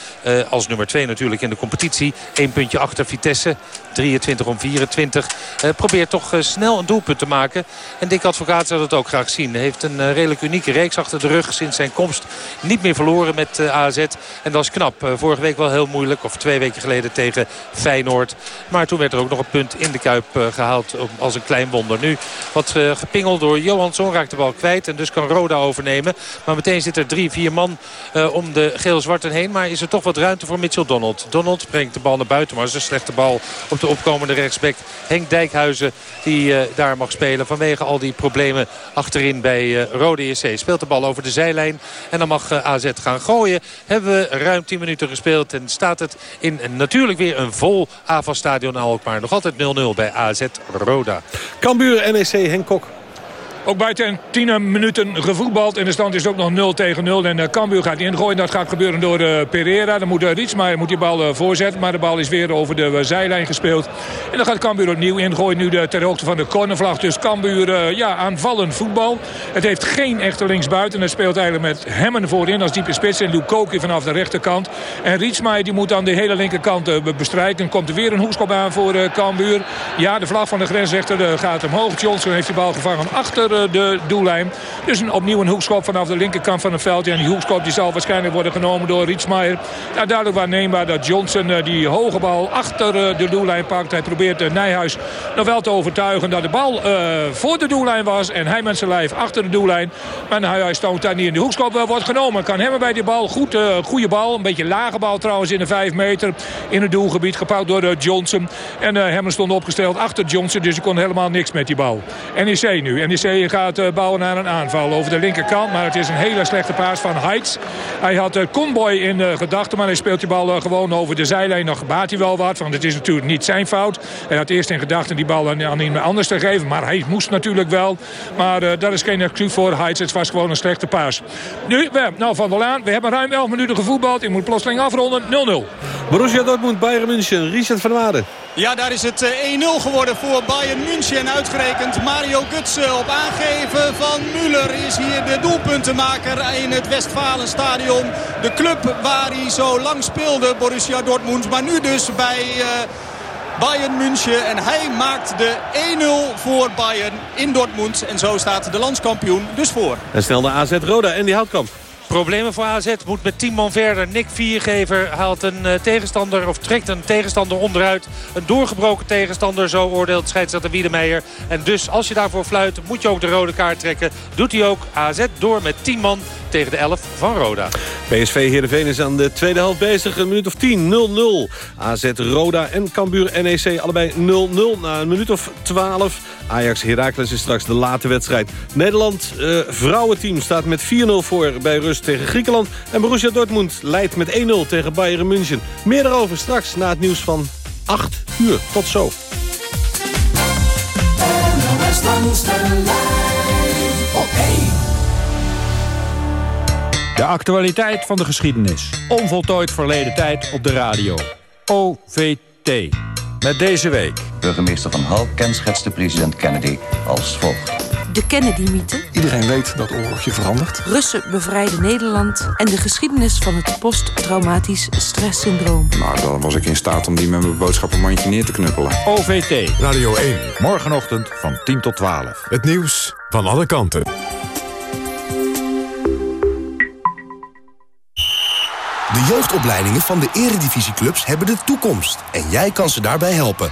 als nummer 2 natuurlijk in de competitie. Eén puntje achter Vitesse. 23 om 24. probeert toch snel een doelpunt te maken. En Dick Advocaat zou dat ook graag zien. Heeft een redelijk unieke reeks achter de rug sinds zijn komst niet meer verloren met AZ. En dat is knap. Vorige week wel heel moeilijk. Of twee weken geleden tegen Feyenoord. Maar toen werd er ook nog een punt in de Kuip gehaald als een klein wonder. Nu wat gepingeld door Johansson. Raakt de bal kwijt. En dus kan Roda overnemen. Maar meteen zit er drie, vier man om de geel-zwarten heen. Maar is er toch wat ruimte voor Mitchell Donald. Donald brengt de bal naar buiten. Maar is een slechte bal op de opkomende rechtsback. Henk Dijkhuizen die daar mag spelen. Vanwege al die problemen achterin bij Rode JC. Speelt de bal over de zijlijn. En dan mag AZ gaan gooien. Hebben we ruim 10 minuten gespeeld. En staat het in natuurlijk weer een vol AFAS-stadion Alkmaar. Nog altijd 0-0 bij AZ Roda. Cambuur NEC Henk Kok. Ook bij 10 minuten gevoetbald. En de stand is ook nog 0 tegen 0. En uh, Cambuur gaat ingooien. Dat gaat gebeuren door uh, Pereira. Dan moet Rietsmaier moet die bal uh, voorzetten. Maar de bal is weer over de zijlijn gespeeld. En dan gaat Cambuur opnieuw ingooien. Nu de, ter hoogte van de cornervlag. Dus Cambuur ja, aanvallend voetbal. Het heeft geen echte linksbuiten. Het speelt eigenlijk met Hemmen voorin als diepe spits. En Lukoki vanaf de rechterkant. En Rietsmaier die moet dan de hele linkerkant bestrijken. Komt er weer een hoekschop aan voor Cambuur. Ja, de vlag van de grensrechter gaat omhoog. Johnson heeft die bal gevangen achter de doellijn. Dus een, opnieuw een hoekschop vanaf de linkerkant van het veld. En die hoekschop die zal waarschijnlijk worden genomen door Rietsmaier. Ja, duidelijk waarneembaar dat Johnson uh, die hoge bal achter uh, de doellijn pakt. Hij probeert Nijhuis nog wel te overtuigen dat de bal voor de doellijn was. En hij met zijn lijf achter de doellijn. Maar Nijhuis toont daar niet in. De hoekschop wordt genomen. Kan hem bij die bal. Goed, goede bal. Een beetje lage bal trouwens in de 5 meter. In het doelgebied gepakt door Johnson. En Hemmen stond opgesteld achter Johnson. Dus hij kon helemaal niks met die bal. NEC nu. NEC gaat uh, bouwen naar een aanval over de linkerkant. Maar het is een hele slechte paas van Heitz. Hij had uh, Conboy in gedachten. Maar hij speelt die bal gewoon over de zijlijn. Nog baat hij wel wat. Want het is natuurlijk niet zijn fout. Hij had eerst in gedachten die bal aan, aan iemand anders te geven. Maar hij moest natuurlijk wel. Maar dat is geen excuus voor Heitz. Het was gewoon een slechte paas. Nu, we, nou Van der Laan. We hebben ruim 11 minuten gevoetbald. Ik moet plotseling afronden. 0-0. Borussia Dortmund, Bayern München. Richard van Waarden. Ja, daar is het 1-0 geworden voor Bayern München. En uitgerekend Mario Götze op aangeven van Müller is hier de doelpuntenmaker in het Westfalenstadion. De club waar hij zo lang speelde, Borussia Dortmund. Maar nu dus bij... Uh, Bayern München. En hij maakt de 1-0 voor Bayern in Dortmund. En zo staat de landskampioen dus voor. En snel de AZ Roda en die houtkamp. Problemen voor AZ. Moet met 10 man verder. Nick Viergever haalt een tegenstander of trekt een tegenstander onderuit. Een doorgebroken tegenstander, zo oordeelt scheidsrechter Wiedemeijer. En dus als je daarvoor fluit, moet je ook de rode kaart trekken. Doet hij ook. AZ door met 10 man tegen de 11 van Roda. PSV Heerenveen is aan de tweede helft bezig. Een minuut of 10, 0-0. AZ Roda en Cambuur NEC allebei 0-0 na een minuut of 12. Ajax Heracles is straks de late wedstrijd. Nederland uh, vrouwenteam staat met 4-0 voor bij rust tegen Griekenland. En Borussia Dortmund leidt met 1-0 tegen Bayern München. Meer daarover straks na het nieuws van 8 uur. Tot zo. De actualiteit van de geschiedenis. Onvoltooid verleden tijd op de radio. OVT. Met deze week... Burgemeester Van Hal kenschetste president Kennedy als volgt. De Kennedy-mythe. Iedereen weet dat oorlogje verandert. Russen bevrijden Nederland. En de geschiedenis van het posttraumatisch stresssyndroom. Nou, dan was ik in staat om die met mijn boodschappenmandje neer te knuppelen. OVT. Radio 1. Morgenochtend van 10 tot 12. Het nieuws van alle kanten. De jeugdopleidingen van de eredivisieclubs hebben de toekomst. En jij kan ze daarbij helpen.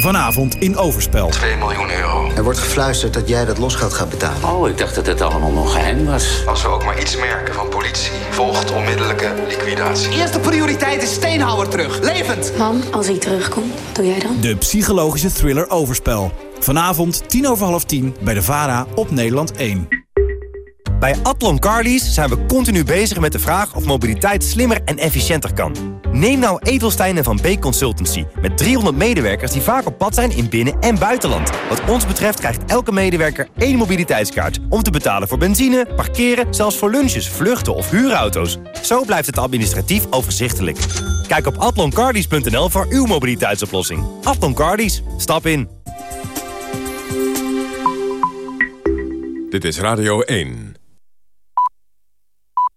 Vanavond in Overspel. 2 miljoen euro. Er wordt gefluisterd dat jij dat losgeld gaat betalen. Oh, ik dacht dat het allemaal nog geheim was. Als we ook maar iets merken van politie, volgt onmiddellijke liquidatie. Eerste prioriteit is Steenhouwer terug. Levend! Mam, als hij terugkomt, wat doe jij dan? De psychologische thriller Overspel. Vanavond tien over half tien bij de VARA op Nederland 1. Bij Atlon Carlies zijn we continu bezig met de vraag of mobiliteit slimmer en efficiënter kan. Neem nou Edelstein en Van Beek Consultancy. Met 300 medewerkers die vaak op pad zijn in binnen- en buitenland. Wat ons betreft krijgt elke medewerker één mobiliteitskaart. Om te betalen voor benzine, parkeren, zelfs voor lunches, vluchten of huurauto's. Zo blijft het administratief overzichtelijk. Kijk op atloncarlies.nl voor uw mobiliteitsoplossing. Atlon Carlies, stap in. Dit is Radio 1.